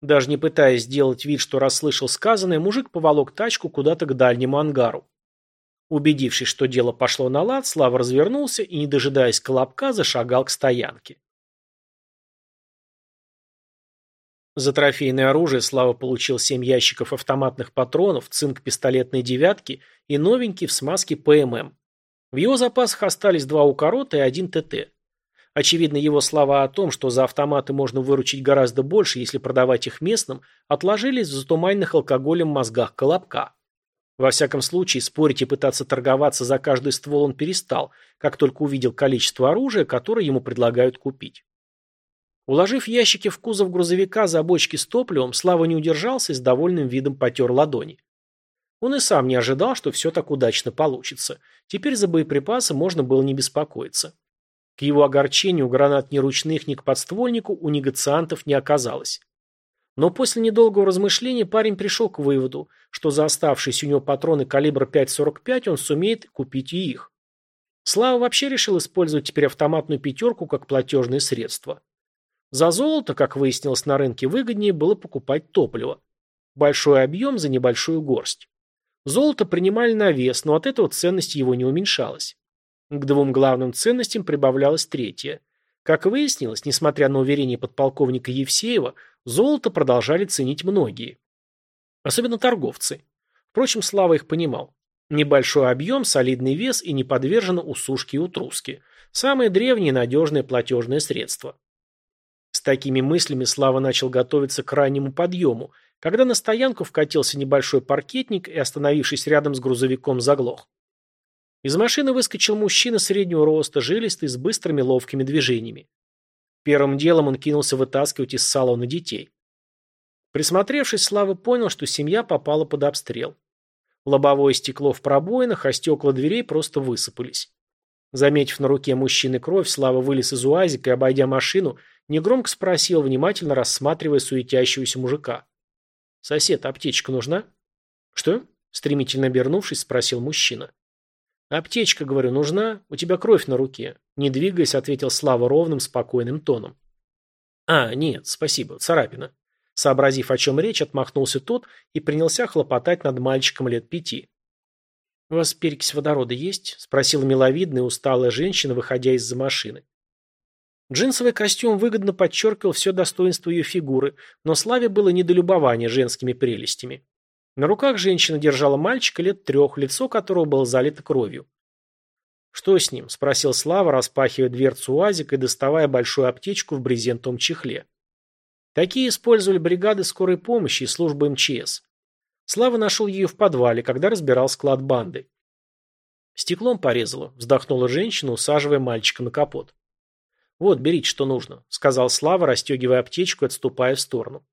Speaker 1: Даже не пытаясь сделать вид, что расслышал сказанное, мужик поволок тачку куда-то к дальнему ангару. Убедившись, что дело пошло на лад, Слава развернулся и, не дожидаясь колобка, зашагал к стоянке. За трофейное оружие Слава получил семь ящиков автоматных патронов, цинк пистолетной девятки и новенький в смазке ПММ. В его запасах остались два укорота и один ТТ. Очевидно, его слова о том, что за автоматы можно выручить гораздо больше, если продавать их местным, отложились в затуманенных алкоголем мозгах Колобка. Во всяком случае, спорить и пытаться торговаться за каждый ствол он перестал, как только увидел количество оружия, которое ему предлагают купить. Уложив ящики в кузов грузовика за бочки с топливом, Слава не удержался и с довольным видом потер ладони. Он и сам не ожидал, что все так удачно получится. Теперь за боеприпасы можно было не беспокоиться. К его огорчению гранат ни ручных, ни к подствольнику у негациантов не оказалось. Но после недолгого размышления парень пришел к выводу, что за оставшиеся у него патроны калибра 5.45 он сумеет купить и их. Слава вообще решил использовать теперь автоматную пятерку как платежное средство. За золото, как выяснилось на рынке, выгоднее было покупать топливо. Большой объем за небольшую горсть. Золото принимали на вес, но от этого ценность его не уменьшалась. К двум главным ценностям прибавлялась третья. Как выяснилось, несмотря на уверение подполковника Евсеева, Золото продолжали ценить многие. Особенно торговцы. Впрочем, Слава их понимал. Небольшой объем, солидный вес и не подвержено усушке и утруске. Самое древнее и надежное платежное средство. С такими мыслями Слава начал готовиться к раннему подъему, когда на стоянку вкатился небольшой паркетник и, остановившись рядом с грузовиком, заглох. Из машины выскочил мужчина среднего роста, жилистый, с быстрыми ловкими движениями. Первым делом он кинулся вытаскивать из салона детей. Присмотревшись, Слава понял, что семья попала под обстрел. Лобовое стекло в пробоинах, а стекла дверей просто высыпались. Заметив на руке мужчины кровь, Слава вылез из уазика и, обойдя машину, негромко спросил, внимательно рассматривая суетящегося мужика. «Сосед, аптечка нужна?» «Что?» – стремительно обернувшись, спросил мужчина. «Аптечка, говорю, нужна? У тебя кровь на руке». Не двигаясь, ответил Слава ровным, спокойным тоном. «А, нет, спасибо, царапина». Сообразив, о чем речь, отмахнулся тот и принялся хлопотать над мальчиком лет пяти. «У вас перекись водорода есть?» – спросила миловидная, усталая женщина, выходя из-за машины. Джинсовый костюм выгодно подчеркивал все достоинство ее фигуры, но Славе было недолюбование женскими прелестями. На руках женщина держала мальчика лет трех, лицо которого было залито кровью. «Что с ним?» – спросил Слава, распахивая дверцу УАЗика и доставая большую аптечку в брезентовом чехле. Такие использовали бригады скорой помощи и службы МЧС. Слава нашел ее в подвале, когда разбирал склад банды. Стеклом порезала, вздохнула женщина, усаживая мальчика на капот. «Вот, берите, что нужно», – сказал Слава, расстегивая аптечку и отступая в сторону.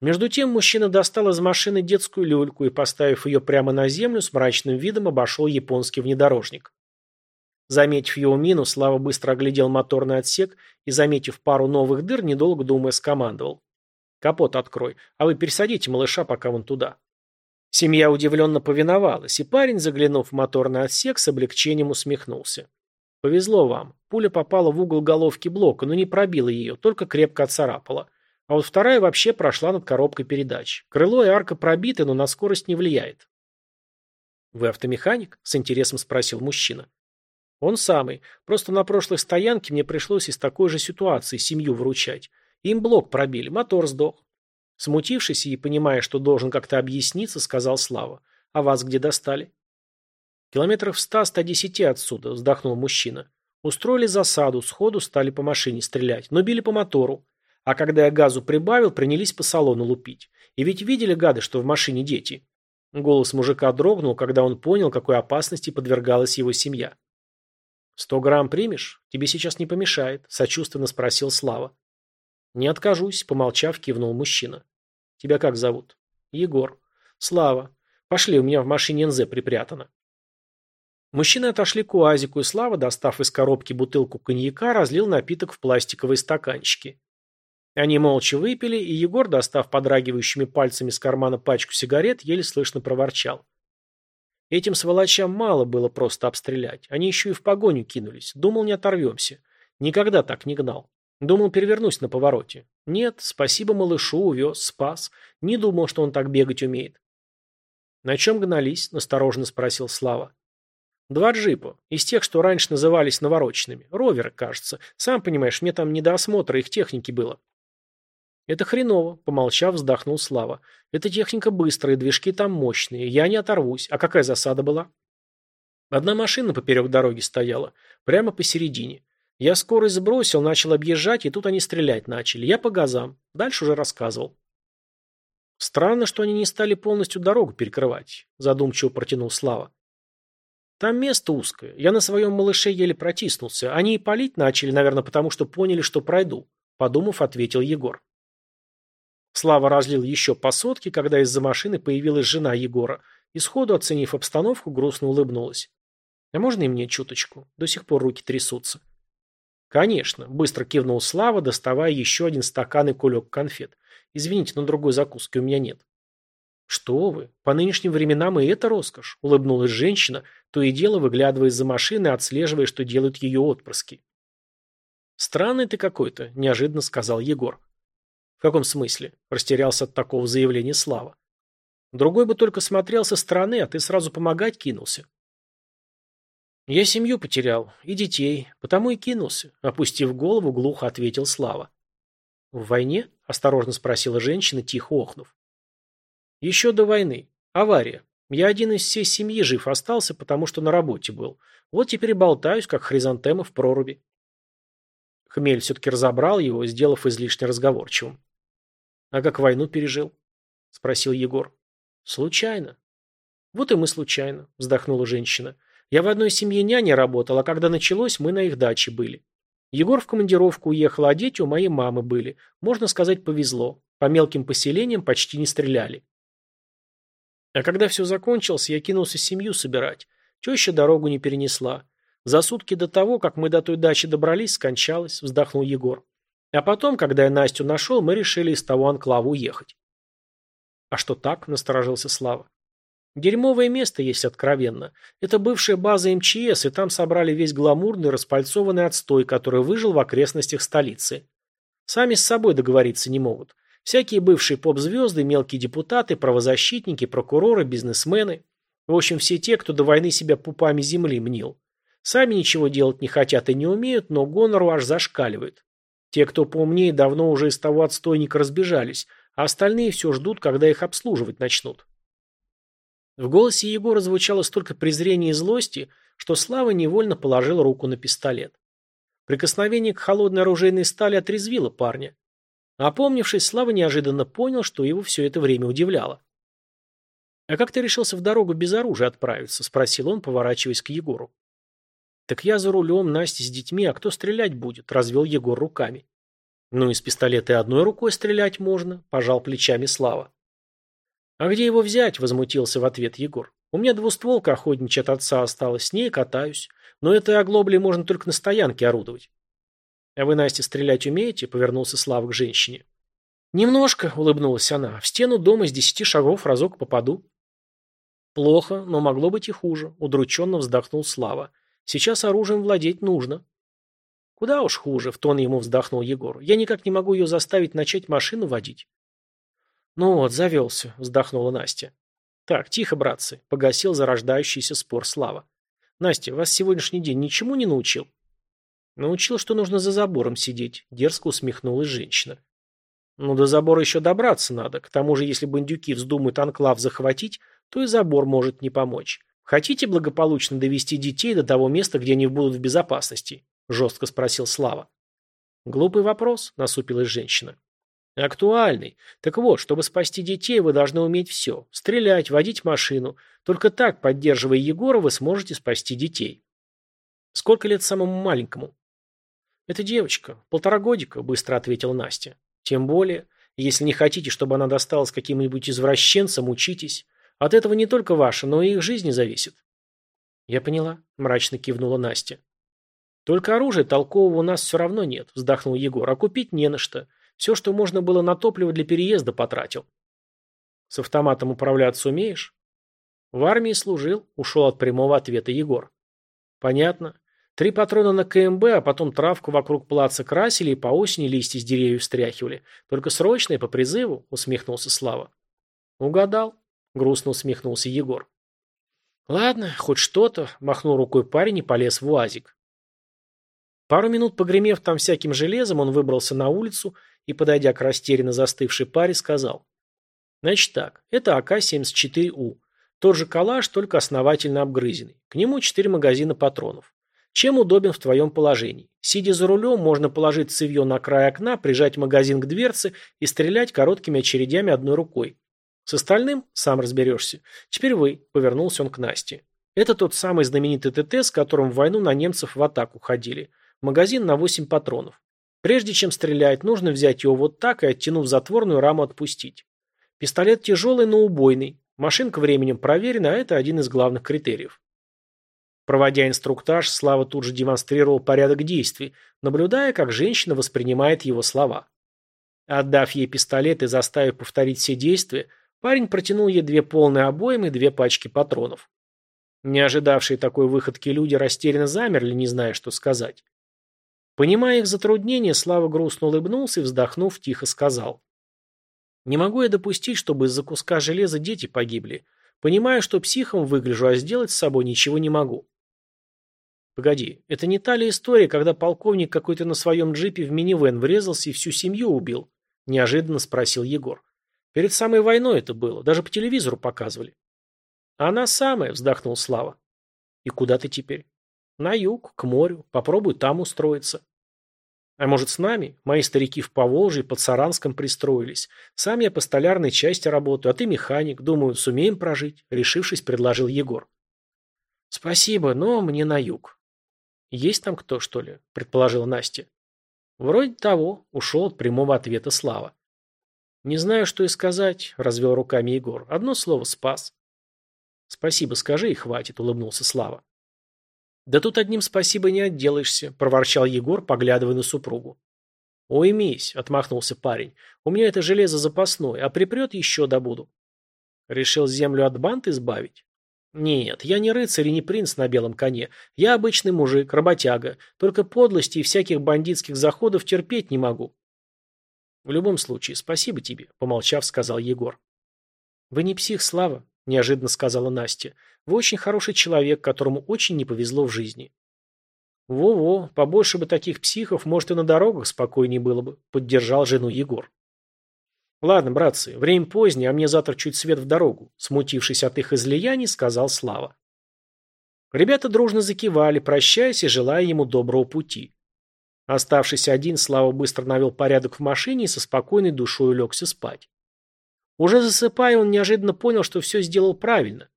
Speaker 1: Между тем мужчина достал из машины детскую люльку и, поставив ее прямо на землю, с мрачным видом обошел японский внедорожник. Заметив его мину, Слава быстро оглядел моторный отсек и, заметив пару новых дыр, недолго думая, скомандовал. «Капот открой, а вы пересадите малыша пока вон туда». Семья удивленно повиновалась, и парень, заглянув в моторный отсек, с облегчением усмехнулся. «Повезло вам. Пуля попала в угол головки блока, но не пробила ее, только крепко отцарапала. А вот вторая вообще прошла над коробкой передач. Крыло и арка пробиты, но на скорость не влияет. «Вы автомеханик?» – с интересом спросил мужчина. Он самый. Просто на прошлой стоянке мне пришлось из такой же ситуации семью выручать. Им блок пробили, мотор сдох. Смутившись и понимая, что должен как-то объясниться, сказал Слава. А вас где достали? Километров ста-ста десяти отсюда, вздохнул мужчина. Устроили засаду, сходу стали по машине стрелять, но били по мотору. А когда я газу прибавил, принялись по салону лупить. И ведь видели, гады, что в машине дети. Голос мужика дрогнул, когда он понял, какой опасности подвергалась его семья. «Сто грамм примешь? Тебе сейчас не помешает», – сочувственно спросил Слава. «Не откажусь», – помолчав, кивнул мужчина. «Тебя как зовут?» «Егор». «Слава. Пошли, у меня в машине НЗ припрятано». Мужчины отошли к уазику, и Слава, достав из коробки бутылку коньяка, разлил напиток в пластиковые стаканчики. Они молча выпили, и Егор, достав подрагивающими пальцами с кармана пачку сигарет, еле слышно проворчал. Этим сволочам мало было просто обстрелять. Они еще и в погоню кинулись. Думал, не оторвемся. Никогда так не гнал. Думал, перевернусь на повороте. Нет, спасибо малышу, увез, спас. Не думал, что он так бегать умеет. На чем гнались? Настороженно спросил Слава. Два джипа. Из тех, что раньше назывались навороченными. Роверы, кажется. Сам понимаешь, мне там не до осмотра их техники было. «Это хреново», — помолчав, вздохнул Слава. «Эта техника быстрая, движки там мощные. Я не оторвусь. А какая засада была?» Одна машина поперек дороги стояла, прямо посередине. Я скорость сбросил, начал объезжать, и тут они стрелять начали. Я по газам. Дальше уже рассказывал. Странно, что они не стали полностью дорогу перекрывать, задумчиво протянул Слава. Там место узкое. Я на своем малыше еле протиснулся. Они и палить начали, наверное, потому что поняли, что пройду. Подумав, ответил Егор. Слава разлил еще по сотке, когда из-за машины появилась жена Егора, и сходу, оценив обстановку, грустно улыбнулась. «А можно и мне чуточку? До сих пор руки трясутся». «Конечно», – быстро кивнул Слава, доставая еще один стакан и кулек конфет. «Извините, но другой закуски у меня нет». «Что вы? По нынешним временам и это роскошь», – улыбнулась женщина, то и дело выглядывая из-за машины, отслеживая, что делают ее отпрыски. «Странный ты какой-то», – неожиданно сказал Егор. «В каком смысле?» – растерялся от такого заявления Слава. «Другой бы только смотрел со стороны, а ты сразу помогать кинулся». «Я семью потерял, и детей, потому и кинулся», – опустив голову, глухо ответил Слава. «В войне?» – осторожно спросила женщина, тихо охнув. «Еще до войны. Авария. Я один из всей семьи жив остался, потому что на работе был. Вот теперь болтаюсь, как хризантема в проруби». Хмель все-таки разобрал его, сделав излишне разговорчивым. «А как войну пережил?» – спросил Егор. «Случайно». «Вот и мы случайно», – вздохнула женщина. «Я в одной семье няня работал, а когда началось, мы на их даче были. Егор в командировку уехал, а дети у моей мамы были. Можно сказать, повезло. По мелким поселениям почти не стреляли. А когда все закончилось, я кинулся семью собирать. Теща дорогу не перенесла. За сутки до того, как мы до той дачи добрались, скончалась, вздохнул Егор. А потом, когда я Настю нашел, мы решили из того анклава уехать. А что так, насторожился Слава. Дерьмовое место, есть откровенно. Это бывшая база МЧС, и там собрали весь гламурный распальцованный отстой, который выжил в окрестностях столицы. Сами с собой договориться не могут. Всякие бывшие поп-звезды, мелкие депутаты, правозащитники, прокуроры, бизнесмены. В общем, все те, кто до войны себя пупами земли мнил. Сами ничего делать не хотят и не умеют, но гонору аж зашкаливает. Те, кто поумнее, давно уже из того отстойника разбежались, а остальные все ждут, когда их обслуживать начнут. В голосе Егора звучало столько презрения и злости, что Слава невольно положил руку на пистолет. Прикосновение к холодной оружейной стали отрезвило парня. Опомнившись, Слава неожиданно понял, что его все это время удивляло. «А как ты решился в дорогу без оружия отправиться?» – спросил он, поворачиваясь к Егору. «Так я за рулем, Настя с детьми, а кто стрелять будет?» – развел Егор руками. «Ну, из пистолета и одной рукой стрелять можно», – пожал плечами Слава. «А где его взять?» – возмутился в ответ Егор. «У меня двустволка охотничья от отца осталась, с ней катаюсь. Но этой оглоблей можно только на стоянке орудовать». «А вы, Настя, стрелять умеете?» – повернулся Слава к женщине. «Немножко», – улыбнулась она. «В стену дома с десяти шагов разок попаду». «Плохо, но могло быть и хуже», – удрученно вздохнул Слава. Сейчас оружием владеть нужно. Куда уж хуже, в тон ему вздохнул Егор. Я никак не могу ее заставить начать машину водить. Ну вот, завелся, вздохнула Настя. Так, тихо, братцы, погасил зарождающийся спор Слава. Настя, вас сегодняшний день ничему не научил? Научил, что нужно за забором сидеть, дерзко усмехнулась женщина. Ну, до забора еще добраться надо. К тому же, если бандюки вздумают анклав захватить, то и забор может не помочь. Хотите благополучно довести детей до того места, где они будут в безопасности? Жестко спросил Слава. Глупый вопрос, насупилась женщина. Актуальный. Так вот, чтобы спасти детей, вы должны уметь все. Стрелять, водить машину. Только так, поддерживая Егора, вы сможете спасти детей. Сколько лет самому маленькому? Это девочка. Полтора годика, быстро ответила Настя. Тем более, если не хотите, чтобы она досталась каким-нибудь извращенцам, учитесь. От этого не только ваша, но и их жизни зависит. Я поняла, мрачно кивнула Настя. Только оружия толкового у нас все равно нет, вздохнул Егор, а купить не на что. Все, что можно было на топливо для переезда, потратил. С автоматом управляться умеешь? В армии служил, ушел от прямого ответа Егор. Понятно. Три патрона на КМБ, а потом травку вокруг плаца красили и по осени листья с деревьев стряхивали. Только срочно и по призыву, усмехнулся Слава. Угадал, грустно усмехнулся Егор. Ладно, хоть что-то, махнул рукой парень и полез в УАЗик. Пару минут погремев там всяким железом, он выбрался на улицу и, подойдя к растерянно застывшей паре, сказал. Значит так, это АК-74У. Тот же калаш, только основательно обгрызенный. К нему четыре магазина патронов. Чем удобен в твоем положении? Сидя за рулем, можно положить цевье на край окна, прижать магазин к дверце и стрелять короткими очередями одной рукой. С остальным сам разберешься. Теперь вы, повернулся он к Насте. Это тот самый знаменитый ТТ, с которым в войну на немцев в атаку ходили. Магазин на 8 патронов. Прежде чем стрелять, нужно взять его вот так и, оттянув затворную раму, отпустить. Пистолет тяжелый, но убойный. Машинка временем проверена, а это один из главных критериев. Проводя инструктаж, Слава тут же демонстрировал порядок действий, наблюдая, как женщина воспринимает его слова. Отдав ей пистолет и заставив повторить все действия, парень протянул ей две полные обоймы и две пачки патронов. Не ожидавшие такой выходки люди растерянно замерли, не зная, что сказать. Понимая их затруднения, Слава грустно улыбнулся и, вздохнув, тихо сказал. «Не могу я допустить, чтобы из-за куска железа дети погибли. Понимаю, что психом выгляжу, а сделать с собой ничего не могу. Погоди, это не та ли история, когда полковник какой-то на своем джипе в минивэн врезался и всю семью убил? Неожиданно спросил Егор. Перед самой войной это было, даже по телевизору показывали. Она самая, вздохнул Слава. И куда ты теперь? На юг, к морю, попробуй там устроиться. А может с нами? Мои старики в Поволжье под Саранском пристроились. Сам я по столярной части работаю, а ты механик. Думаю, сумеем прожить, решившись, предложил Егор. Спасибо, но мне на юг. «Есть там кто, что ли?» – предположила Настя. «Вроде того», – ушел от прямого ответа Слава. «Не знаю, что и сказать», – развел руками Егор. «Одно слово – спас». «Спасибо, скажи и хватит», – улыбнулся Слава. «Да тут одним спасибо не отделаешься», – проворчал Егор, поглядывая на супругу. «Уймись», – отмахнулся парень. «У меня это железо запасное, а припрет еще добуду». «Решил землю от бант избавить?» Нет, я не рыцарь и не принц на белом коне. Я обычный мужик, работяга. Только подлости и всяких бандитских заходов терпеть не могу. В любом случае, спасибо тебе, помолчав, сказал Егор. Вы не псих, Слава, неожиданно сказала Настя. Вы очень хороший человек, которому очень не повезло в жизни. Во-во, побольше бы таких психов, может, и на дорогах спокойнее было бы, поддержал жену Егор. «Ладно, братцы, время позднее, а мне завтра чуть свет в дорогу», смутившись от их излияний, сказал Слава. Ребята дружно закивали, прощаясь и желая ему доброго пути. Оставшись один, Слава быстро навел порядок в машине и со спокойной душой улегся спать. Уже засыпая, он неожиданно понял, что все сделал правильно.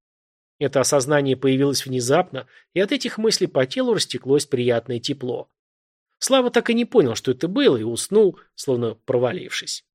Speaker 1: Это осознание появилось внезапно, и от этих мыслей по телу растеклось приятное тепло. Слава так и не понял, что это было, и уснул, словно провалившись.